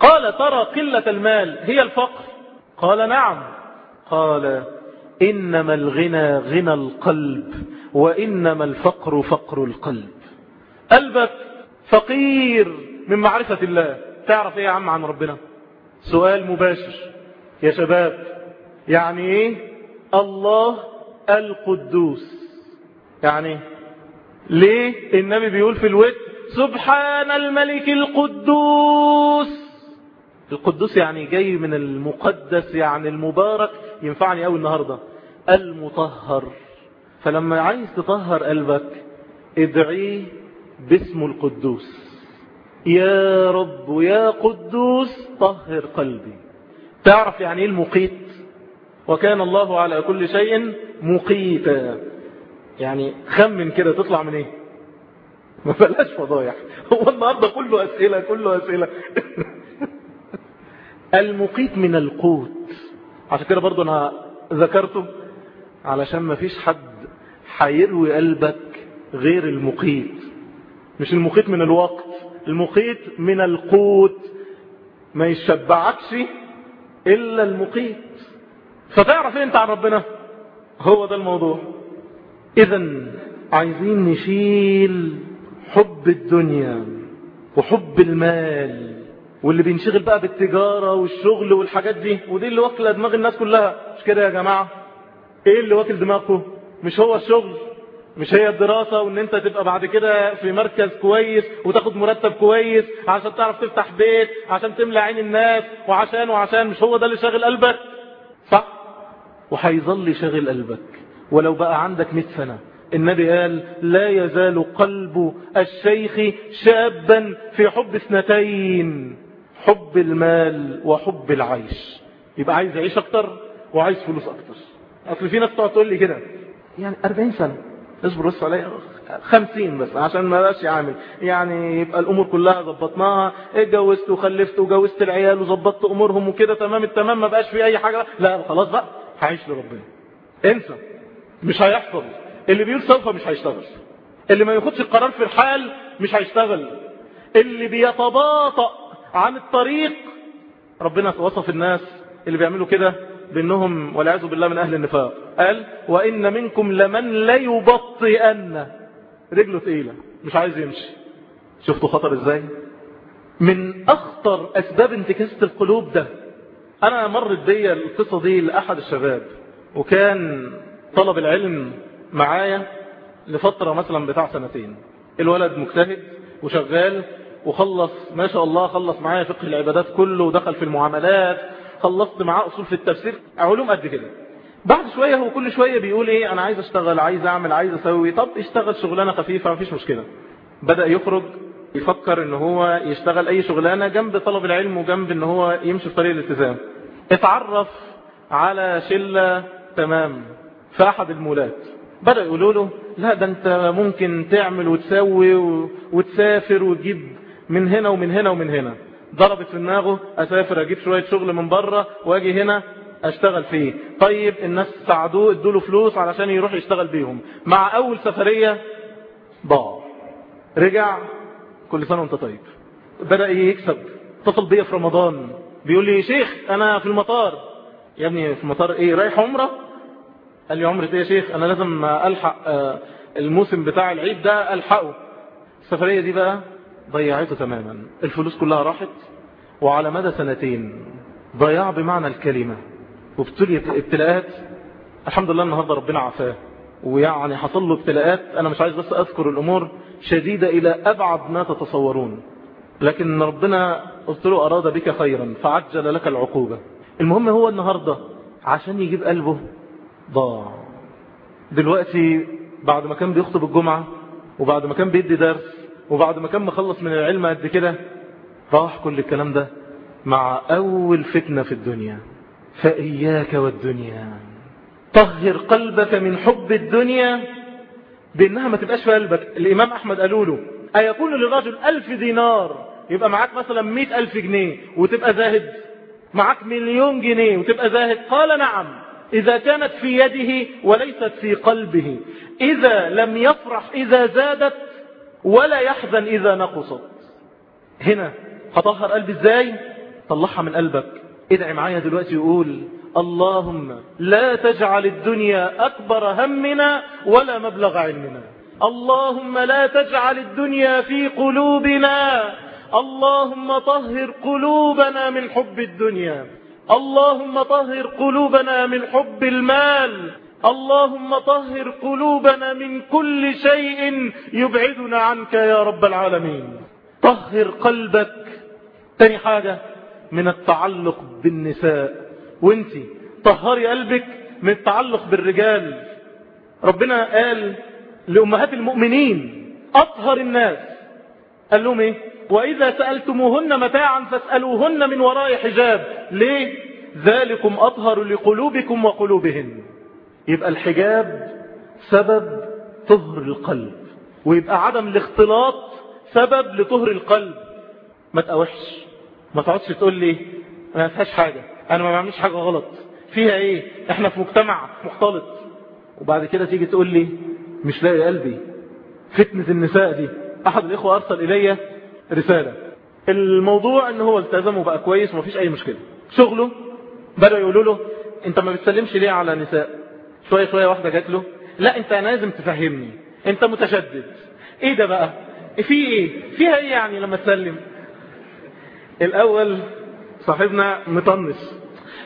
قال ترى قلة المال هي الفقر. قال نعم. قال إنما الغنى غنى القلب وإنما الفقر فقر القلب. قلبك فقير من معرفة الله. تعرف إيه يا عم عن ربنا؟ سؤال مباشر. يا شباب يعني إيه؟ الله القدوس. يعني ليه النبي بيقول في الوتر سبحان الملك القدوس؟ القدوس يعني جاي من المقدس يعني المبارك ينفعني قوي النهاردة. المطهر. فلما عايز تطهر قلبك ادعيه باسم القدوس. يا رب يا قدوس طهر قلبي. تعرف يعني إيه المقيت؟ وكان الله على كل شيء مقيتا. يعني خمن كده تطلع من إيه؟ ما بلاش فضايح. هو النهارده كله أسئلة كله أسئلة. <laughs> المقيت من القوت. عشان كده برضو أنا ذكرته علشان ما فيش حد هيروي قلبك غير المقيت. مش المقيت من الوقت المقيت من القوت. ما يشبعكش إلا المقيت. فتعرف أنت عن ربنا؟ هو ده الموضوع. اذا عايزين نشيل حب الدنيا وحب المال. واللي بينشغل بقى بالتجارة والشغل والحاجات دي ودي اللي واكلة دماغ الناس كلها. مش كده يا جماعة؟ إيه اللي واكل دماغكم؟ مش هو الشغل مش هي الدراسة وإن أنت تبقى بعد كده في مركز كويس وتاخد مرتب كويس عشان تعرف تفتح بيت عشان تملى عين الناس وعشان وعشان. مش هو ده اللي شاغل قلبك؟ صح. وهيظل شاغل قلبك. ولو بقى عندك 100 سنة النبي قال لا يزال قلب الشيخ شابا في حب اثنتين حب المال وحب العيش. يبقى عايز يعيش أكتر وعايز فلوس أكتر. أصل في ناس تقعد تقول لي كده يعني 40 سنة. اصبر بس عليا 50 بس عشان ما بقاش يعمل يعني يبقى الأمور كلها ظبطناها اتجوزت وخلفت وجوزت العيال وظبطت أمورهم وكده تمام التمام ما بقاش في أي حاجة. لا خلاص بقى هعيش لربنا. انسى مش هيحصل. اللي بيقول سوف مش هيشتغل. اللي ما ياخدش القرار في الحال مش هيشتغل. اللي بيتباطأ عن الطريق. ربنا وصف الناس اللي بيعملوا كده بأنهم والعياذ بالله من أهل النفاق. قال وإن منكم لمن ليبطئن. رجله ثقيله مش عايز يمشي. شفتوا خطر إزاي؟ من أخطر أسباب انتكاسة القلوب ده. أنا مرت بيا القصة دي لأحد الشباب وكان طلب العلم معايا لفترة مثلا بتاع سنتين. الولد مجتهد وشغال وخلص ما شاء الله خلص معايا فقه العبادات كله ودخل في المعاملات خلصت معاه أصول في التفسير علوم قد كده. بعد شوية هو كل شوية بيقول إيه أنا عايز أشتغل عايز أعمل عايز أسوي طب اشتغل شغلانة خفيفة مفيش مشكلة. بدأ يخرج يفكر إن هو يشتغل أي شغلانة جنب طلب العلم وجنب إن هو يمشي في طريق الالتزام. اتعرف على شلة تمام في أحد المولات. بدأ يقولوا له لا ده أنت ممكن تعمل وتسوي وتسافر وتجيب من هنا ومن هنا ومن هنا. ضربت في دماغه أسافر أجيب شوية شغل من بره وأجي هنا أشتغل فيه. طيب الناس ساعدوه ادوا له فلوس علشان يروح يشتغل بيهم. مع أول سفرية ضاع رجع كل سنة وانت طيب. بدأ يكسب. اتصل بيا في رمضان. بيقول لي شيخ أنا في المطار. يا ابني في المطار إيه؟ رايح عمرة؟ قال لي عمرة إيه يا شيخ؟ أنا لازم ألحق الموسم بتاع العيد ده ألحقه. السفرية دي بقى ضيعته تماما. الفلوس كلها راحت وعلى مدى سنتين ضياع بمعنى الكلمة. وابتليت ابتلاءات. الحمد لله النهاردة ربنا عافاه. ويعني حصل له ابتلاءات. أنا مش عايز بس أذكر الأمور شديدة إلى أبعد ما تتصورون. لكن ربنا قلت له أراد بك خيرا فعجل لك العقوبة. المهم هو النهاردة عشان يجيب قلبه ضاع. دلوقتي بعد ما كان بيخطب الجمعة وبعد ما كان بيدي درس وبعد ما كان مخلص من العلم قد كده راح كل الكلام ده مع أول فتنة في الدنيا. فإياك والدنيا. طهر قلبك من حب الدنيا بأنها ما تبقاش في قلبك. الإمام أحمد قالوا له أيكون للرجل ألف دينار؟ يبقى معاك مثلا مئة ألف جنيه وتبقى زاهد. معاك مليون جنيه وتبقى زاهد. قال نعم إذا كانت في يده وليست في قلبه. إذا لم يفرح إذا زادت ولا يحزن إذا نقصت. هنا هطهر قلبي إزاي؟ طلعها من قلبك. ادعي معايا دلوقتي يقول اللهم لا تجعل الدنيا أكبر همنا ولا مبلغ علمنا. اللهم لا تجعل الدنيا في قلوبنا. اللهم طهر قلوبنا من حب الدنيا. اللهم طهر قلوبنا من حب المال. اللهم طهر قلوبنا من كل شيء يبعدنا عنك يا رب العالمين. طهر قلبك. تاني حاجة من التعلق بالنساء. وانت طهري قلبك من التعلق بالرجال. ربنا قال لأمهات المؤمنين أطهر الناس. قال لهم إيه؟ وإذا سألتموهن متاعا فاسألوهن من وراء حجاب. ليه؟ ذلكم أطهر لقلوبكم وقلوبهن. يبقى الحجاب سبب طهر القلب ويبقى عدم الاختلاط سبب لطهر القلب. ما تقوحش ما تقعدش تقول لي ما فيهاش حاجة أنا ما بعملش حاجة غلط. فيها إيه؟ إحنا في مجتمع مختلط. وبعد كده تيجي تقول لي مش لاقي قلبي. فتنة النساء دي. أحد الإخوة أرسل إلي رسالة. الموضوع إن هو التزم وبقى كويس ومفيش أي مشكلة. شغله بدأوا يقولوا له أنت ما بتسلمش ليه على نساء؟ شوية شوية واحدة جات له لا أنت لازم تفهمني أنت متشدد. إيه ده بقى؟ في إيه؟ فيها إيه يعني لما تسلم؟ الأول صاحبنا مطنش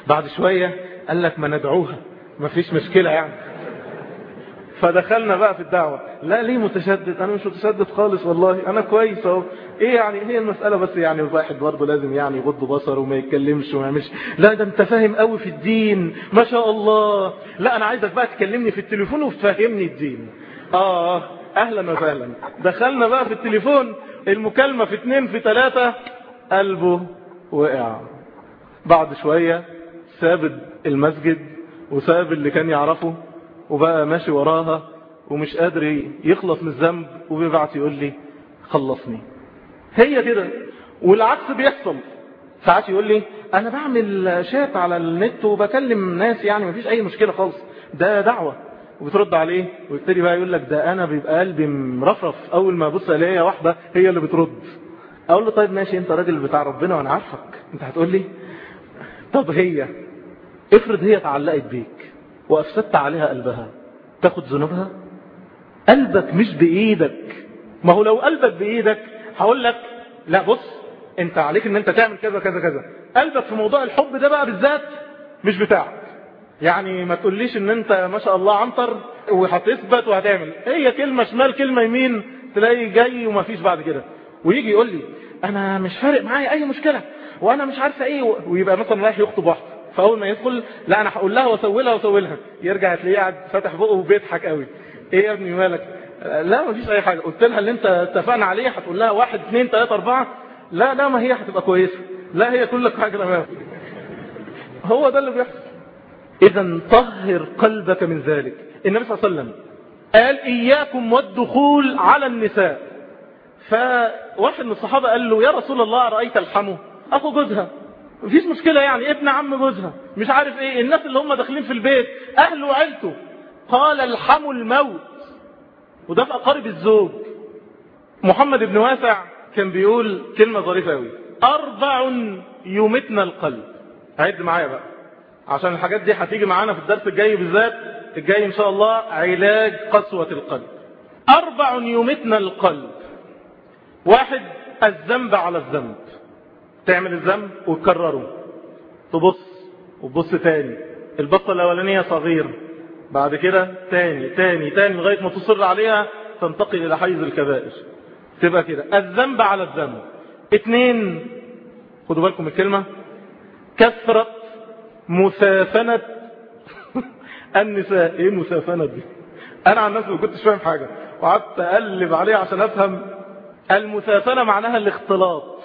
بعد شوية قال لك ما ندعوها ما فيش مشكلة يعني. فدخلنا بقى في الدعوة. لا ليه متشدد؟ أنا مش متشدد خالص والله. أنا كويس أهو. إيه يعني؟ هي المسألة؟ بس يعني الواحد برضه لازم يعني يغض بصره وما يتكلمش وما يعملش. لا ده أنت فاهم قوي في الدين. ما شاء الله. لا أنا عايزك بقى تكلمني في التليفون وتفهمني الدين. آه أهلا وسهلا. دخلنا بقى في التليفون. المكالمة في اتنين في تلاتة. قلبه وقع. بعد شوية ساب المسجد وساب اللي كان يعرفه. وبقى ماشي وراها ومش قادر يخلص من الذنب وبيبعت يقول لي خلصني. هي كده. والعكس بيحصل. ساعات يقول لي أنا بعمل شات على النت وبكلم ناس يعني مفيش أي مشكلة خالص. ده دعوة. وبترد عليه ويبتدي بقى يقول لك ده أنا بيبقى قلبي مرفرف. أول ما أبص ألاقيها واحدة هي اللي بترد. أقول له طيب ماشي أنت راجل بتاع ربنا وأنا عارفك. أنت هتقول لي طب هي افرض هي اتعلقت بيك. وأفسدت عليها قلبها. تاخد ذنوبها. قلبك مش بإيدك. ما هو لو قلبك بإيدك هقول لك لا بص أنت عليك إن أنت تعمل كذا كذا كذا. قلبك في موضوع الحب ده بقى بالذات مش بتاعك. يعني ما تقوليش إن أنت ما شاء الله عنطر وهتثبت وهتعمل. هي كلمة شمال كلمة يمين تلاقي جاي وما فيش بعد كده. ويجي يقول لي أنا مش فارق معايا أي مشكلة وأنا مش عارفة إيه ويبقى مثلا رايح يخطب واحدة. فاول ما يدخل لا أنا هقول لها واسوي لها واسوي لها يرجع تلاقيه قاعد فاتح بقه وبيضحك قوي. إيه يا ابني مالك؟ لا مفيش أي حاجة. قلت لها اللي أنت اتفقنا عليه هتقول لها واحد اثنين ثلاثة أربعة. لا لا ما هي هتبقى كويسة. لا هي كل حاجة تمام. هو ده اللي بيحصل. إذا طهر قلبك من ذلك. النبي صلى الله عليه وسلم قال إياكم والدخول على النساء. فواحد من الصحابة قال له يا رسول الله رايت الحمو؟ أخو جوزها. مفيش مشكلة يعني ابن عم جوزها مش عارف إيه الناس اللي هم داخلين في البيت اهله وعيلته. قال الحموا الموت. وده في أقارب الزوج. محمد بن واسع كان بيقول كلمة ظريفة قوي أربع يمتنا القلب. عد معايا بقى. عشان الحاجات دي هتيجي معانا في الدرس الجاي بالذات. الجاي إن شاء الله علاج قسوة القلب. أربع يمتنا القلب. واحد الذنب على الذنب. تعمل الذنب وتكرره. تبص وتبص تاني. البصة الأولانية صغير بعد كده تاني تاني تاني لغاية ما تصر عليها تنتقل إلى حيز الكبائر. تبقى كده. الذنب على الذنب. اتنين خدوا بالكم الكلمة. كثرة مسافنة <laughs> النساء. إيه مسافنة دي؟ أنا عن نفسي ما كنتش فاهم حاجة. وقعدت أقلب عليها عشان أفهم. المسافنة معناها الاختلاط.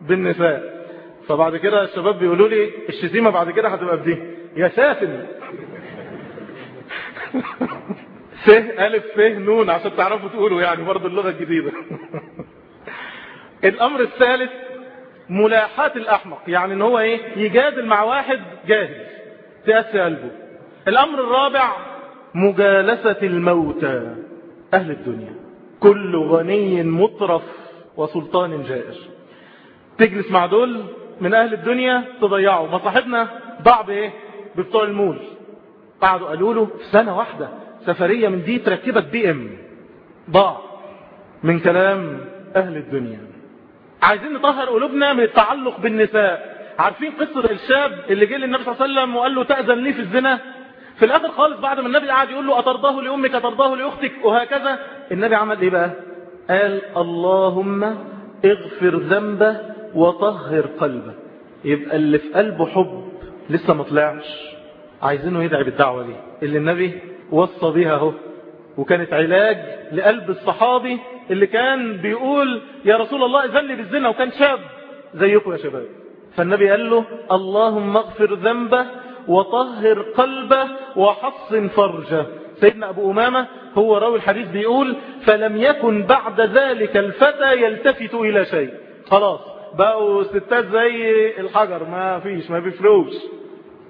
بالنساء. فبعد كده الشباب بيقولوا لي الشتيمة بعد كده هتبقى بدي. يا سافن <laughs> س ألف ف نون عشان تعرفوا تقولوا يعني برضه اللغة الجديدة. <laughs> الأمر الثالث ملاحاة الأحمق يعني إن هو إيه؟ يجادل مع واحد جاهل تأسي قلبه. الأمر الرابع مجالسة الموتى أهل الدنيا. كل غني مطرف وسلطان جائر. تجلس مع دول من أهل الدنيا تضيعه. ما صاحبنا ضاع بايه ببتوع المول قعدوا قالوا له في سنة واحدة سفرية من دي تركبك بي إم. ضاع من كلام أهل الدنيا. عايزين نطهر قلوبنا من التعلق بالنساء. عارفين قصة الشاب اللي جه للنبي صلى الله عليه وسلم وقال له تأذن لي في الزنا؟ في الآخر خالص بعد ما النبي قعد يقول له أترضاه لأمك أترضاه لأختك وهكذا. النبي عمل إيه بقى؟ قال اللهم اغفر ذنبه وطهر قلبه يبقى اللي في قلبه حب لسه ما طلعش. عايزينه يدعي بالدعوة دي. اللي النبي وصى بيها اهو. وكانت علاج لقلب الصحابي اللي كان بيقول يا رسول الله اذن لي بالزنا وكان شاب. زيكم يا شباب. فالنبي قال له اللهم اغفر ذنبه وطهر قلبه وحصن فرجه. سيدنا أبو أمامة هو راوي الحديث بيقول فلم يكن بعد ذلك الفتى يلتفت إلى شيء. خلاص. بقوا ستات زي الحجر ما فيش ما بيفرقوش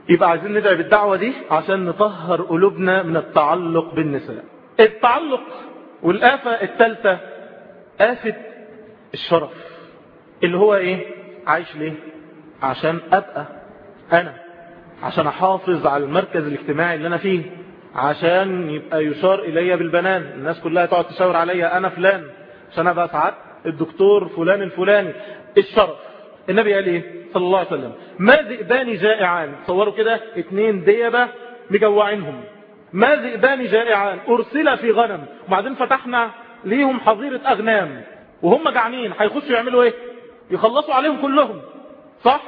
يبقى عايزين ندعي بالدعوة دي عشان نطهر قلوبنا من التعلق بالنساء. التعلق والآفة الثالثة آفة الشرف. اللي هو إيه؟ عايش ليه؟ عشان أبقى أنا. عشان أحافظ على المركز الاجتماعي اللي أنا فيه. عشان يبقى يشار إلي بالبنان. الناس كلها تقعد تشاور عليا أنا فلان. عشان أبقى ساعات الدكتور فلان الفلاني. الشرف. النبي قال إيه؟ صلى الله عليه وسلم. ما ذئبان جائعان. تصوروا كده اتنين ديبة مجوعينهم. ما ذئبان جائعان. أرسل في غنم. وبعدين فتحنا ليهم حظيرة أغنام. وهم جعانين. هيخشوا يعملوا إيه؟ يخلصوا عليهم كلهم. صح؟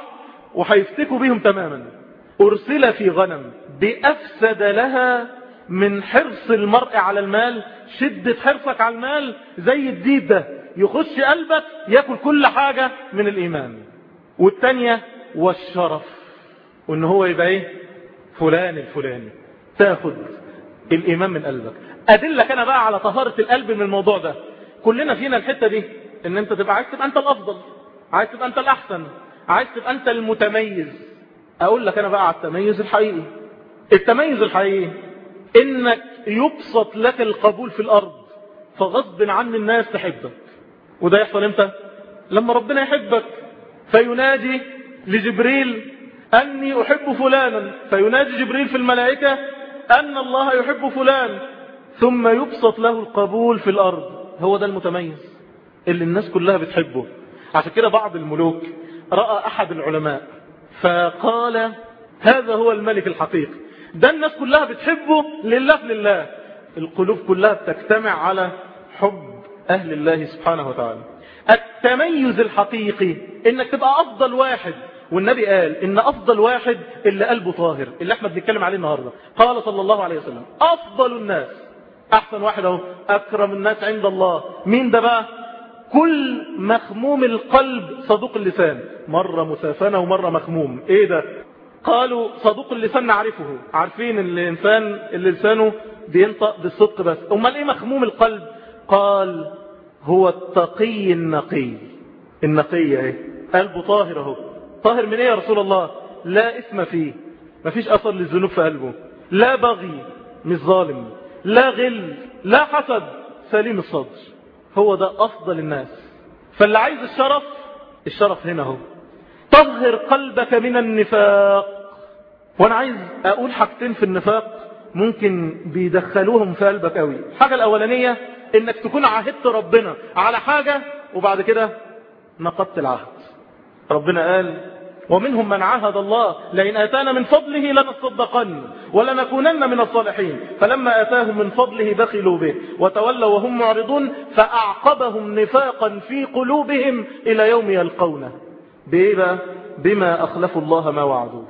وهيفتكوا بيهم تماما. أرسل في غنم. بأفسد لها من حرص المرء على المال. شدة حرصك على المال زي الديب ده يخش قلبك ياكل كل حاجة من الإيمان. والتانية والشرف. وإن هو يبقى إيه؟ فلان الفلاني. تاخد الإيمان من قلبك. أدلك أنا بقى على طهارة القلب من الموضوع ده. كلنا فينا الحتة دي. إن أنت تبقى عايز تبقى أنت الأفضل. عايز تبقى أنت الأحسن. عايز تبقى أنت المتميز. أقول لك أنا بقى على التميز الحقيقي. التميز الحقيقي إنك يبسط لك القبول في الأرض. فغصب عن الناس تحبك. وده يحصل إمتى؟ لما ربنا يحبك فينادي لجبريل أني أحب فلانا. فينادي جبريل في الملائكة أن الله يحب فلان. ثم يبسط له القبول في الأرض. هو ده المتميز اللي الناس كلها بتحبه. عشان كده بعض الملوك رأى أحد العلماء فقال هذا هو الملك الحقيقي. ده الناس كلها بتحبه لله لله. القلوب كلها بتجتمع على حب أهل الله سبحانه وتعالى. التميز الحقيقي إنك تبقى أفضل واحد. والنبي قال إن أفضل واحد اللي قلبه طاهر. اللي إحنا بنتكلم عليه النهاردة. قال صلى الله عليه وسلم أفضل الناس. أحسن واحد أهو. أكرم الناس عند الله. مين ده بقى؟ كل مخموم القلب صدوق اللسان. مرة مسافنة ومرة مخموم. إيه ده؟ قالوا صدوق اللسان نعرفه. عارفين الإنسان اللي لسانه بينطق بالصدق بس. أمال إيه مخموم القلب؟ قال هو التقي النقي. النقي إيه؟ قلبه طاهر أهو. طاهر من إيه يا رسول الله؟ لا اسم فيه. مفيش أثر للذنوب في قلبه. لا بغي مش ظالم لا غل. لا حسد. سليم الصدر. هو ده أفضل الناس. فاللي عايز الشرف الشرف هنا أهو. طهر قلبك من النفاق. وأنا عايز أقول حاجتين في النفاق ممكن بيدخلوهم في قلبك قوي الحاجة الأولانية إنك تكون عهدت ربنا على حاجة وبعد كده نقضت العهد. ربنا قال ومنهم من عاهد الله لئن آتانا من فضله لنصدقن ولنكونن من الصالحين. فلما آتاهم من فضله بخلوا به وتولوا وهم معرضون فأعقبهم نفاقا في قلوبهم إلى يوم يلقونه. بإيه بقى؟ بما أخلفوا الله ما وعدوه.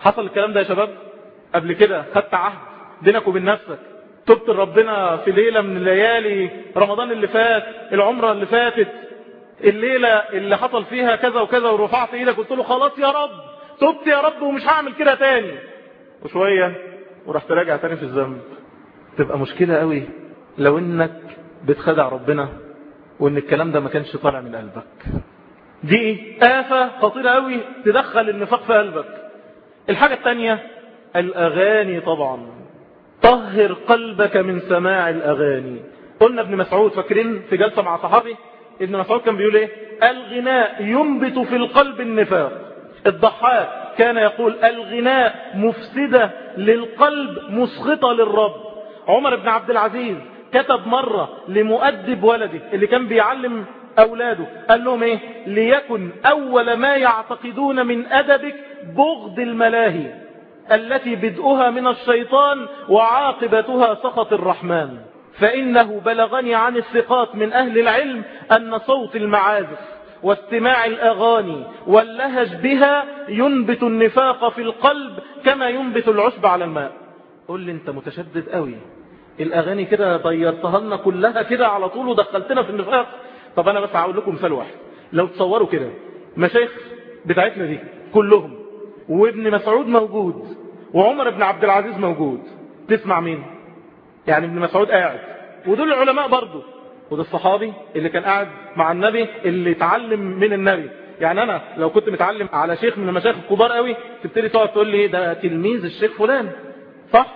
حصل الكلام ده يا شباب؟ قبل كده خدت عهد بينك وبين نفسك؟ تبت ربنا في ليلة من ليالي رمضان اللي فات العمرة اللي فاتت الليلة اللي حصل فيها كذا وكذا ورفعت إيدك قلت له خلاص يا رب تبت يا رب ومش هعمل كده تاني. وشوية ورحت راجع تاني في الذنب. تبقى مشكلة قوي لو انك بتخدع ربنا وان الكلام ده ما كانش طالع من قلبك. دي آفة خطيرة قوي تدخل النفاق في قلبك. الحاجة التانية الأغاني طبعا. طهر قلبك من سماع الأغاني. قلنا ابن مسعود فاكرين في جلسة مع صحابي ابن مسعود كان بيقول إيه؟ الغناء ينبت في القلب النفاق. الضحاك كان يقول الغناء مفسدة للقلب مسخطة للرب. عمر بن عبد العزيز كتب مرة لمؤدب ولده اللي كان بيعلم أولاده قال لهم إيه؟ ليكن أول ما يعتقدون من أدبك بغض الملاهي. التي بدءها من الشيطان وعاقبتها سخط الرحمن. فإنه بلغني عن الثقات من أهل العلم أن صوت المعازف واستماع الأغاني واللهج بها ينبت النفاق في القلب كما ينبت العشب على الماء. قول لي أنت متشدد قوي. الأغاني كده طيرتها لنا كلها كده على طول ودخلتنا في النفاق. طب أنا بس هقول لكم مثال واحد. لو تصوروا كده مشايخ بتاعتنا دي كلهم وابن مسعود موجود وعمر بن عبد العزيز موجود. تسمع مين؟ يعني ابن مسعود قاعد. ودول العلماء برضه وده الصحابي اللي كان قاعد مع النبي اللي اتعلم من النبي. يعني أنا لو كنت متعلم على شيخ من المشايخ الكبار قوي تبتدي تقعد تقول لي ده تلميذ الشيخ فلان. صح؟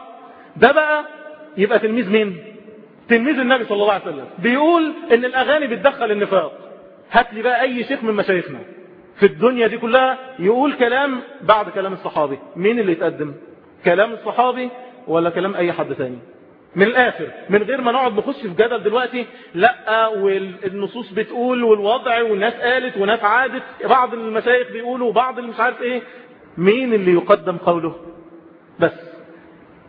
ده بقى يبقى تلميذ مين؟ تلميذ النبي صلى الله عليه وسلم. بيقول إن الأغاني بتدخل النفاق. هات لي بقى أي شيخ من مشايخنا. في الدنيا دي كلها يقول كلام بعد كلام الصحابي. مين اللي يتقدم؟ كلام الصحابي ولا كلام أي حد تاني؟ من الآخر من غير ما نقعد نخش في جدل دلوقتي لأ والنصوص بتقول والوضع والناس قالت وناس عادت بعض المشايخ بيقولوا وبعض اللي مش عارف إيه. مين اللي يقدم قوله؟ بس.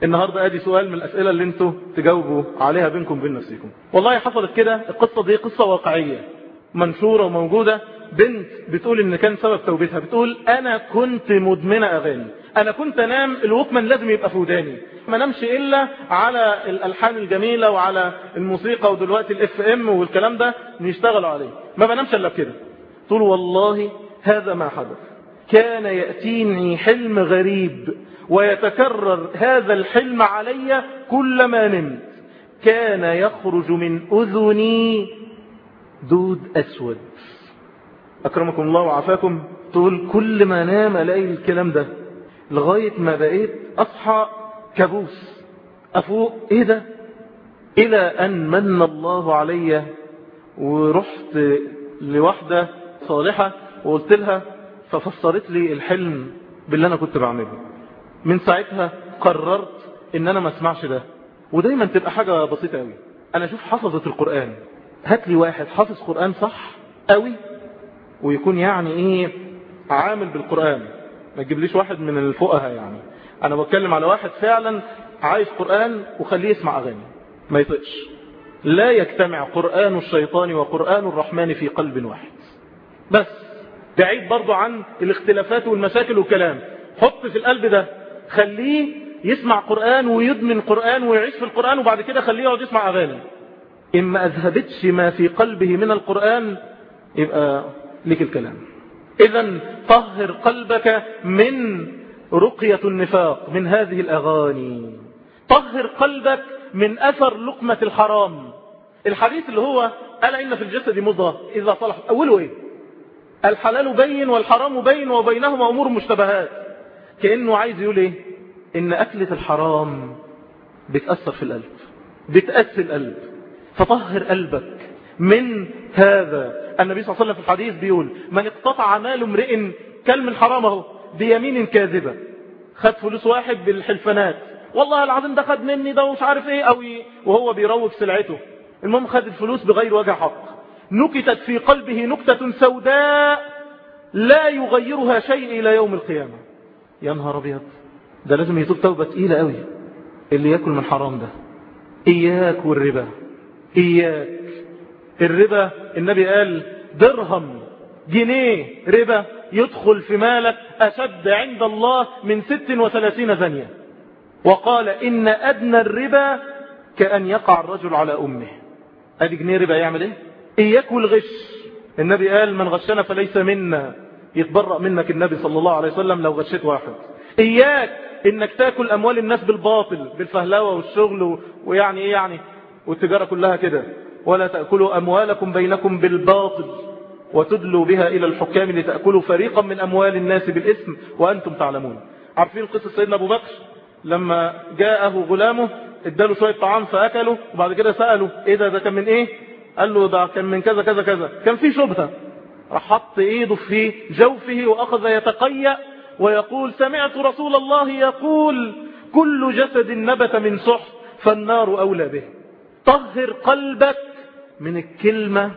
النهاردة آدي سؤال من الأسئلة اللي أنتوا تجاوبوا عليها بينكم وبين نفسكم. والله حصلت كده القصة دي قصة واقعية. منشورة وموجودة بنت بتقول إن كان سبب توبتها بتقول أنا كنت مدمنة أغاني أنا كنت أنام الوكمان لازم يبقى في وداني ما نمش إلا على الألحان الجميلة وعلى الموسيقى ودلوقتي الاف ام والكلام ده نشتغلوا عليه ما بنامش إلا بكده. تقول والله هذا ما حدث كان يأتيني حلم غريب ويتكرر هذا الحلم علي كلما نمت كان يخرج من أذني دود أسود. أكرمكم الله وعافاكم. تقول كل ما نام ألاقي الكلام ده. لغاية ما بقيت أصحى كابوس. أفوق. إيه ده؟ إلى أن من الله علي ورحت لوحدة صالحة وقلت لها ففسرت لي الحلم باللي أنا كنت بعمله. من ساعتها قررت إن أنا ما أسمعش ده. ودايما تبقى حاجة بسيطة قوي أنا أشوف حفظة القرآن. هات لي واحد حافظ قرآن صح قوي ويكون يعني إيه عامل بالقرآن. ما تجيبليش واحد من الفقهاء يعني. أنا بتكلم على واحد فعلا عايز قرآن وخليه يسمع أغاني. ما يطقش. لا يجتمع قرآن الشيطان وقرآن الرحمن في قلب واحد. بس. بعيد برضو عن الاختلافات والمشاكل والكلام. حط في القلب ده. خليه يسمع قرآن ويدمن قرآن ويعيش في القرآن وبعد كده خليه يقعد يسمع أغاني. إما أذهبتش ما في قلبه من القرآن يبقى لك الكلام. إذا طهر قلبك من رقية النفاق من هذه الأغاني. طهر قلبك من أثر لقمة الحرام. الحديث اللي هو ألا إن في الجسد مضغة إذا صلح أوله إيه؟ الحلال بين والحرام بين وبينهما أمور مشتبهات. كأنه عايز يقول إيه؟ إن أكلة الحرام بتأثر في القلب. بتأثر القلب. فطهر قلبك من هذا. النبي صلى الله عليه وسلم في الحديث بيقول من اقتطع مال امرئ كلم الحرام اهو بيمين كاذبة. خد فلوس واحد بالحلفانات. والله العظيم ده خد مني ده ومش عارف إيه أو وهو بيروج سلعته. المهم خد الفلوس بغير وجه حق. نكتت في قلبه نكتة سوداء لا يغيرها شيء إلى يوم القيامة. يا نهار أبيض ده لازم يتوب توبة تقيلة قوي اللي يأكل من حرام ده. إياك والربا. إياك. الربا النبي قال درهم جنيه ربا يدخل في مالك أشد عند الله من ست وثلاثين زنية. وقال إن أدنى الربا كأن يقع الرجل على أمه. أدي جنيه ربا يعمل إيه؟ إياك والغش. النبي قال من غشنا فليس منا. يتبرأ منك النبي صلى الله عليه وسلم لو غشيت واحد. إياك إنك تاكل أموال الناس بالباطل بالفهلوة والشغل ويعني إيه يعني؟ والتجارة كلها كده. ولا تأكلوا أموالكم بينكم بالباطل وتدلوا بها إلى الحكام لتأكلوا فريقا من أموال الناس بالإثم وأنتم تعلمون. عارفين قصة سيدنا أبو بكر؟ لما جاءه غلامه اداله شوية طعام فأكله وبعد كده سأله إيه ده؟ ده كان من إيه؟ قال له ده كان من كذا كذا كذا. كان في شبهة. راح حط إيده في جوفه وأخذ يتقيأ ويقول سمعت رسول الله يقول كل جسد نبت من سحت فالنار أولى به. طهر قلبك من الكلمة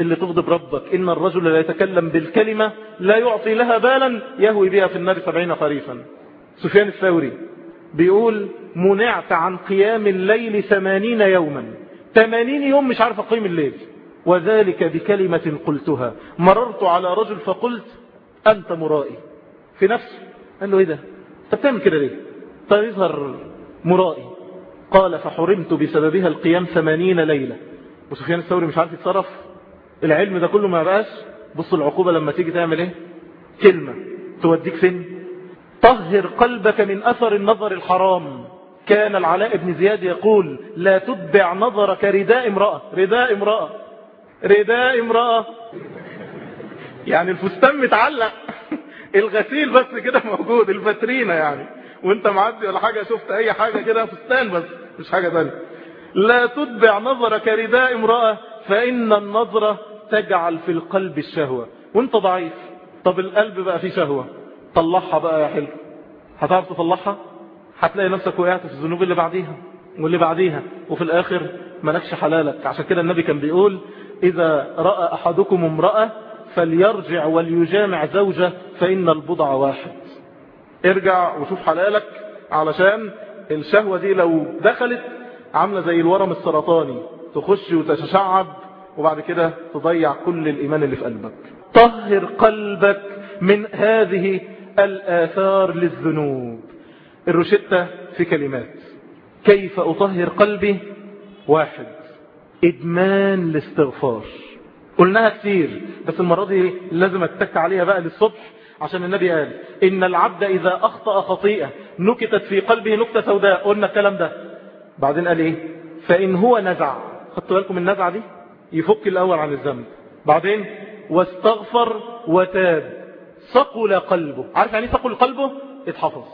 اللي تغضب ربك. إن الرجل لا يتكلم بالكلمة لا يعطي لها بالا يهوي بها في النار سبعين خريفا. سفيان الثوري بيقول منعت عن قيام الليل ثمانين يوما. ثمانين يوم مش عارف أقيم الليل. وذلك بكلمة قلتها. مررت على رجل فقلت أنت مرائي. في نفسه قال له إيه ده؟ طب تعمل كده ليه؟ فيظهر مرائي. قال فحرمت بسببها القيام ثمانين ليلة. وسفيان الثوري مش عارف يتصرف؟ العلم ده كله ما بقاش؟ بص العقوبة لما تيجي تعمل إيه؟ كلمة. توديك فين؟ طهر قلبك من أثر النظر الحرام. كان العلاء بن زياد يقول لا تتبع نظرك رداء امرأة. رداء امرأة. رداء امرأة. يعني الفستان متعلق. <laughs> الغسيل بس كده موجود الفترينة يعني. وانت معدي ولا حاجة شفت أي حاجة كده فستان بس مش حاجة تانية. لا تتبع نظرك رداء امرأة فإن النظرة تجعل في القلب الشهوة. وانت ضعيف طب القلب بقى فيه شهوة. طلعها بقى يا حلو. هتعرف تطلعها؟ هتلاقي نفسك وقعت في الذنوب اللي بعديها واللي بعديها وفي الآخر ملكش حلالك. عشان كده النبي كان بيقول إذا رأى أحدكم امرأة فليرجع وليجامع زوجة فإن البضع واحد. ارجع وشوف حلالك علشان الشهوة دي لو دخلت عاملة زي الورم السرطاني تخش وتتشعب وبعد كده تضيع كل الإيمان اللي في قلبك. طهر قلبك من هذه الآثار للذنوب. الروشتة في كلمات. كيف أطهر قلبي؟ واحد إدمان الاستغفار قلناها كتير بس المرة دي لازم أتك عليها بقى للصبح. عشان النبي قال إن العبد إذا أخطأ خطيئة نكتت في قلبه نكتة سوداء قلنا الكلام ده. بعدين قال إيه؟ فإن هو نزع خدتوا بالكم النزعة دي؟ يفك الأول عن الذنب. بعدين واستغفر وتاب. ثقل قلبه. عارف يعني ثقل قلبه؟ اتحفظ.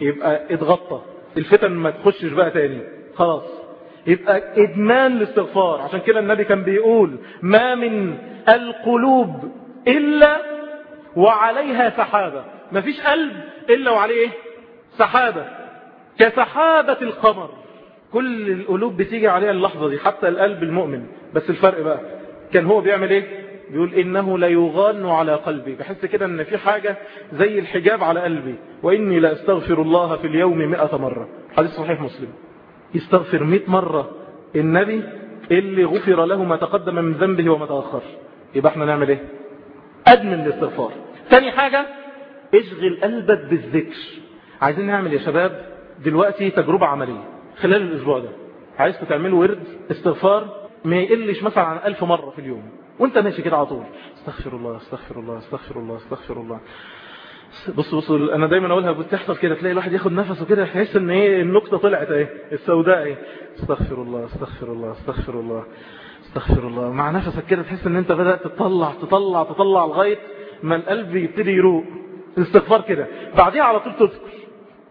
يبقى اتغطى. الفتن ما تخشش بقى تاني. خلاص. يبقى إدمان الاستغفار عشان كده النبي كان بيقول ما من القلوب إلا وعليها سحابة. ما فيش قلب إلا وعليه سحابة. كسحابة القمر. كل القلوب بتيجي عليها اللحظة دي حتى القلب المؤمن. بس الفرق بقى كان هو بيعمل إيه؟ بيقول إنه ليغان على قلبي. بحس كده أن في حاجة زي الحجاب على قلبي. وإني لا أستغفر الله في اليوم مئة مرة. حديث صحيح مسلم. يستغفر مئة مرة النبي اللي غفر له ما تقدم من ذنبه وما تأخر. يبقى إحنا نعمل إيه؟ أدمن الاستغفار. ثاني حاجة اشغل قلبك بالذكر. عايزين نعمل يا شباب دلوقتي تجربة عملية خلال الأسبوع ده. عايزكم تعملوا ورد استغفار ما يقلش مثلا عن ألف مرة في اليوم. وانت ماشي كده على طول. استغفر الله استغفر الله استغفر الله استغفر الله. بص بص أنا دايما أقولها بتحصل كده تلاقي الواحد ياخد نفسه كده يحس إن إيه النقطة طلعت اهي السوداء اهي استغفر الله استغفر الله استغفر الله استغفر الله. مع نفسك كده تحس إن أنت بدأت تطلع تطلع تطلع لغاية ما القلب يبتدي يروق. الاستغفار كده. بعديها على طول تذكر.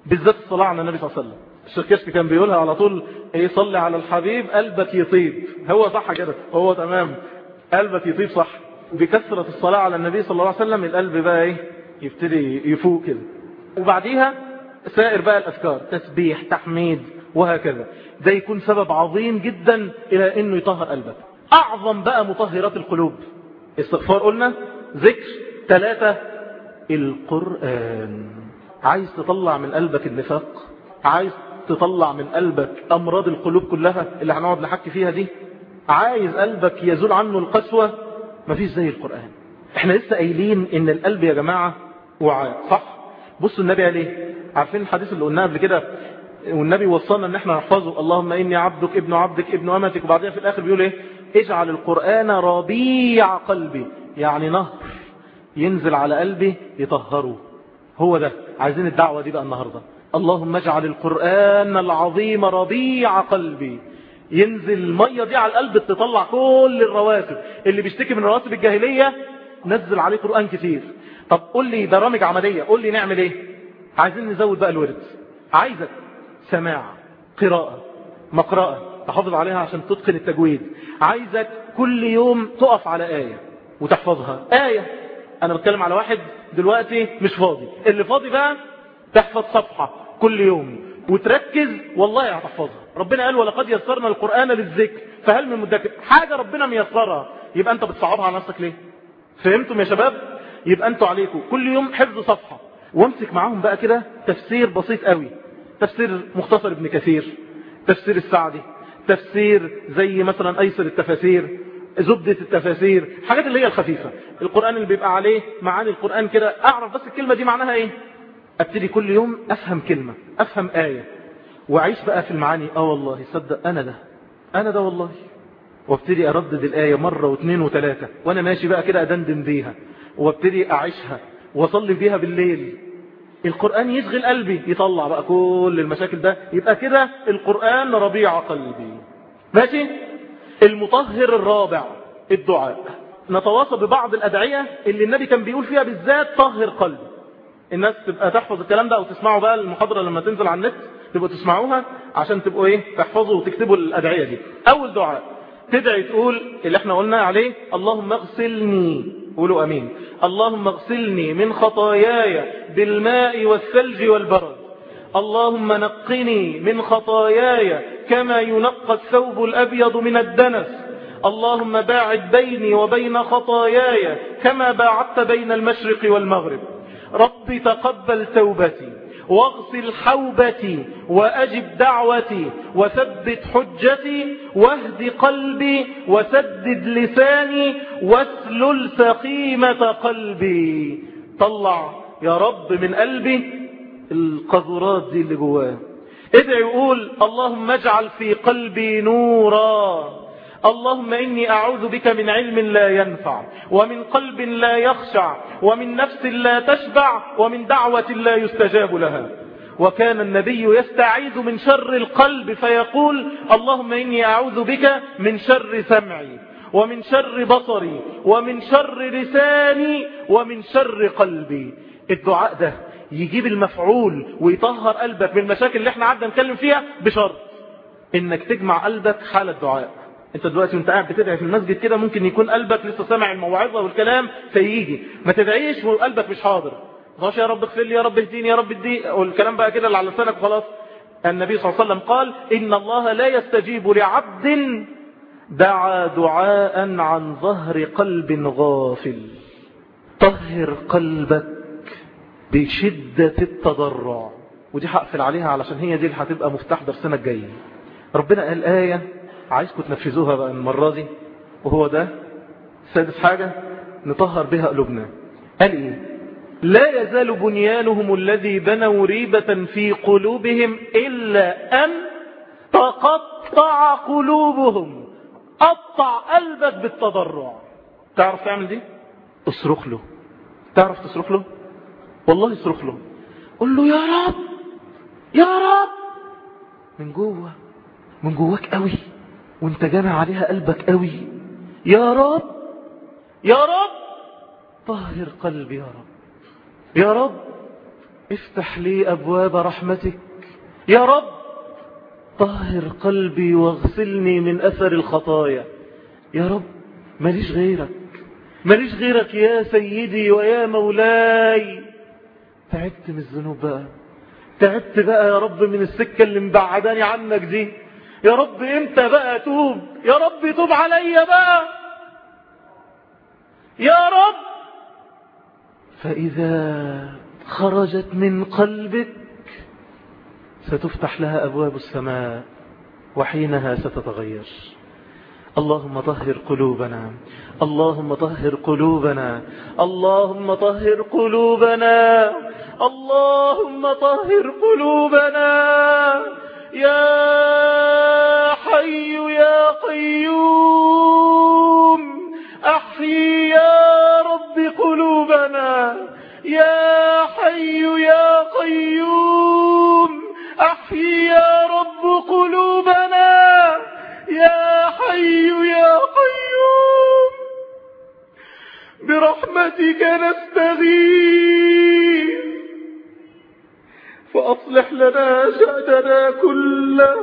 بالذات الصلاة على النبي صلى الله عليه وسلم. الشيخ كشك كان بيقولها على طول إيه صلي على الحبيب قلبك يطيب. هو صح كده. هو تمام. قلبك يطيب صح. بكثرة الصلاة على النبي صلى الله عليه وسلم القلب بقى إيه؟ يبتدي يفوق كده. وبعديها سائر بقى الأذكار. تسبيح تحميد وهكذا. ده يكون سبب عظيم جدا إلى أنه يطهر قلبك. أعظم بقى مطهرات القلوب. استغفار قلنا. ذكر. ثلاثة القرآن. عايز تطلع من قلبك النفاق؟ عايز تطلع من قلبك أمراض القلوب كلها اللي هنقعد نحكي فيها دي؟ عايز قلبك يزول عنه القسوة؟ مفيش زي القرآن. إحنا لسه قايلين إن القلب يا جماعة وعاء صح؟ بصوا النبي عليه عارفين الحديث اللي قلناه قبل كده؟ والنبي وصلنا إن إحنا نحفظه اللهم إني عبدك ابن عبدك ابن أمتك وبعدين في الآخر بيقول إيه؟ اجعل القرآن ربيع قلبي يعني نهر. ينزل على قلبي يطهره. هو ده. عايزين الدعوة دي بقى النهاردة. اللهم اجعل القرآن العظيم ربيع قلبي. ينزل المية دي على القلب تطلع كل الرواتب. اللي بيشتكي من رواتب الجاهلية نزل عليه قرآن كتير. طب قول لي برامج عملية. قول لي نعمل إيه. عايزين نزود بقى الورد. عايزك سماع قراءة مقراءة تحافظ عليها عشان تتقن التجويد. عايزك كل يوم تقف على آية وتحفظها. آية. أنا بتكلم على واحد دلوقتي مش فاضي. اللي فاضي بقى تحفظ صفحة كل يوم وتركز والله هتحفظها. ربنا قال ولقد يسرنا القرآن للذكر. فهل من مدكر؟ حاجة ربنا ميسرها. يبقى انت بتصعبها على نفسك ليه؟ فهمتم يا شباب؟ يبقى أنتوا عليكم. كل يوم حفظ صفحة. وامسك معاهم بقى كده تفسير بسيط قوي. تفسير مختصر ابن كثير. تفسير السعدي تفسير زي مثلا أيسر التفاسير. زبدة التفاسير حاجات اللي هي الخفيفة. القرآن اللي بيبقى عليه معاني القرآن كده أعرف بس الكلمة دي معناها إيه؟ أبتدي كل يوم أفهم كلمة أفهم آية. وأعيش بقى في المعاني آه والله صدق أنا ده أنا ده والله. وأبتدي أردد الآية مرة واثنين وثلاثة وأنا ماشي بقى كده أدندن بيها. وأبتدي أعيشها وأصلي بيها بالليل. القرآن يشغل قلبي يطلع بقى كل المشاكل ده يبقى كده القرآن ربيع قلبي. ماشي؟ المطهر الرابع الدعاء. نتواصل ببعض الأدعية اللي النبي كان بيقول فيها بالذات طهر قلبي. الناس تبقى تحفظ الكلام ده أو تسمعوا بقى المحاضرة لما تنزل على النت تبقوا تسمعوها عشان تبقوا إيه تحفظوا وتكتبوا الأدعية دي. أول دعاء تدعي تقول اللي إحنا قلنا عليه اللهم اغسلني. قولوا أمين. اللهم اغسلني من خطاياي بالماء والثلج والبرد. اللهم نقني من خطاياي كما ينقى الثوب الأبيض من الدنس. اللهم باعد بيني وبين خطاياي كما باعدت بين المشرق والمغرب. رب تقبل توبتي واغسل حوبتي وأجب دعوتي وثبت حجتي واهد قلبي وسدد لساني واسلل سقيمة قلبي. طلع يا رب من قلبي القذرات دي اللي جواه. ادعي يقول اللهم اجعل في قلبي نورا. اللهم إني أعوذ بك من علم لا ينفع ومن قلب لا يخشع ومن نفس لا تشبع ومن دعوة لا يستجاب لها. وكان النبي يستعيذ من شر القلب فيقول اللهم إني أعوذ بك من شر سمعي ومن شر بصري ومن شر لساني ومن شر قلبي. الدعاء ده يجيب المفعول ويطهر قلبك من المشاكل اللي إحنا قعدنا نتكلم فيها بشرط إنك تجمع قلبك حال الدعاء. أنت دلوقتي وأنت قاعد بتدعي في المسجد كده ممكن يكون قلبك لسه سامع الموعظة والكلام فيجي. ما تدعيش وقلبك مش حاضر. خلاص يا رب اغفر لي يا رب اهديني يا رب ادي والكلام بقى كده اللي على لسانك خلاص. النبي صلى الله عليه وسلم قال إن الله لا يستجيب لعبد دعا دعاء عن ظهر قلب غافل. طهر قلبك بشدة التضرع. ودي هقفل عليها علشان هي دي اللي هتبقى مفتاح درسنا الجاي. ربنا قال آية عايزكم تنفذوها بقى المرة دي وهو ده. سادس حاجة نطهر بها قلوبنا. قال إيه؟ لا يزال بنيانهم الذي بنوا ريبة في قلوبهم إلا أن تقطع قلوبهم. قطع قلبك بالتضرع. تعرف تعمل دي؟ اصرخ له. تعرف تصرخ له؟ والله اصرخ له قل له يا رب يا رب. من جوه من جواك قوي وانت جامع عليها قلبك قوي. يا رب يا رب. طهر قلبي يا رب يا رب افتح لي أبواب رحمتك. يا رب. طهر قلبي واغسلني من أثر الخطايا. يا رب ماليش غيرك ماليش غيرك يا سيدي ويا مولاي. تعبت من الذنوب بقى. تعبت بقى يا رب من السكة اللي مبعداني عنك دي. يا رب إمتى بقى توب؟ يا رب توب عليا بقى. يا رب. فإذا خرجت من قلبك ستفتح لها أبواب السماء وحينها ستتغير. اللهم طهر قلوبنا. اللهم طهر قلوبنا. اللهم طهر قلوبنا. اللهم طهر قلوبنا. يا حي يا قيوم أحيي يا رب قلوبنا. يا حي يا قيوم أحيي يا رب قلوبنا. يا حي يا قيوم برحمتك نستغيث. فأصلح لنا شأننا كله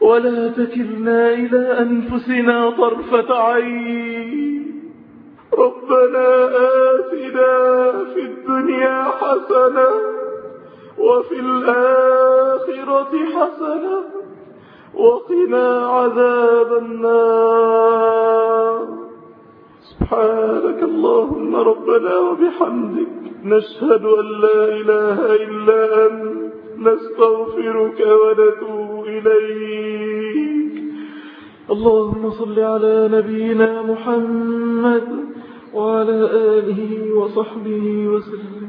ولا تكلنا إلى أنفسنا طرفة عين. ربنا آتنا في الدنيا حسنة وفي الآخرة حسنة. وقنا عذاب النار. سبحانك اللهم ربنا وبحمدك نشهد أن لا إله إلا أنت نستغفرك ونتوب إليك. اللهم صل على نبينا محمد وعلى آله وصحبه وسلم.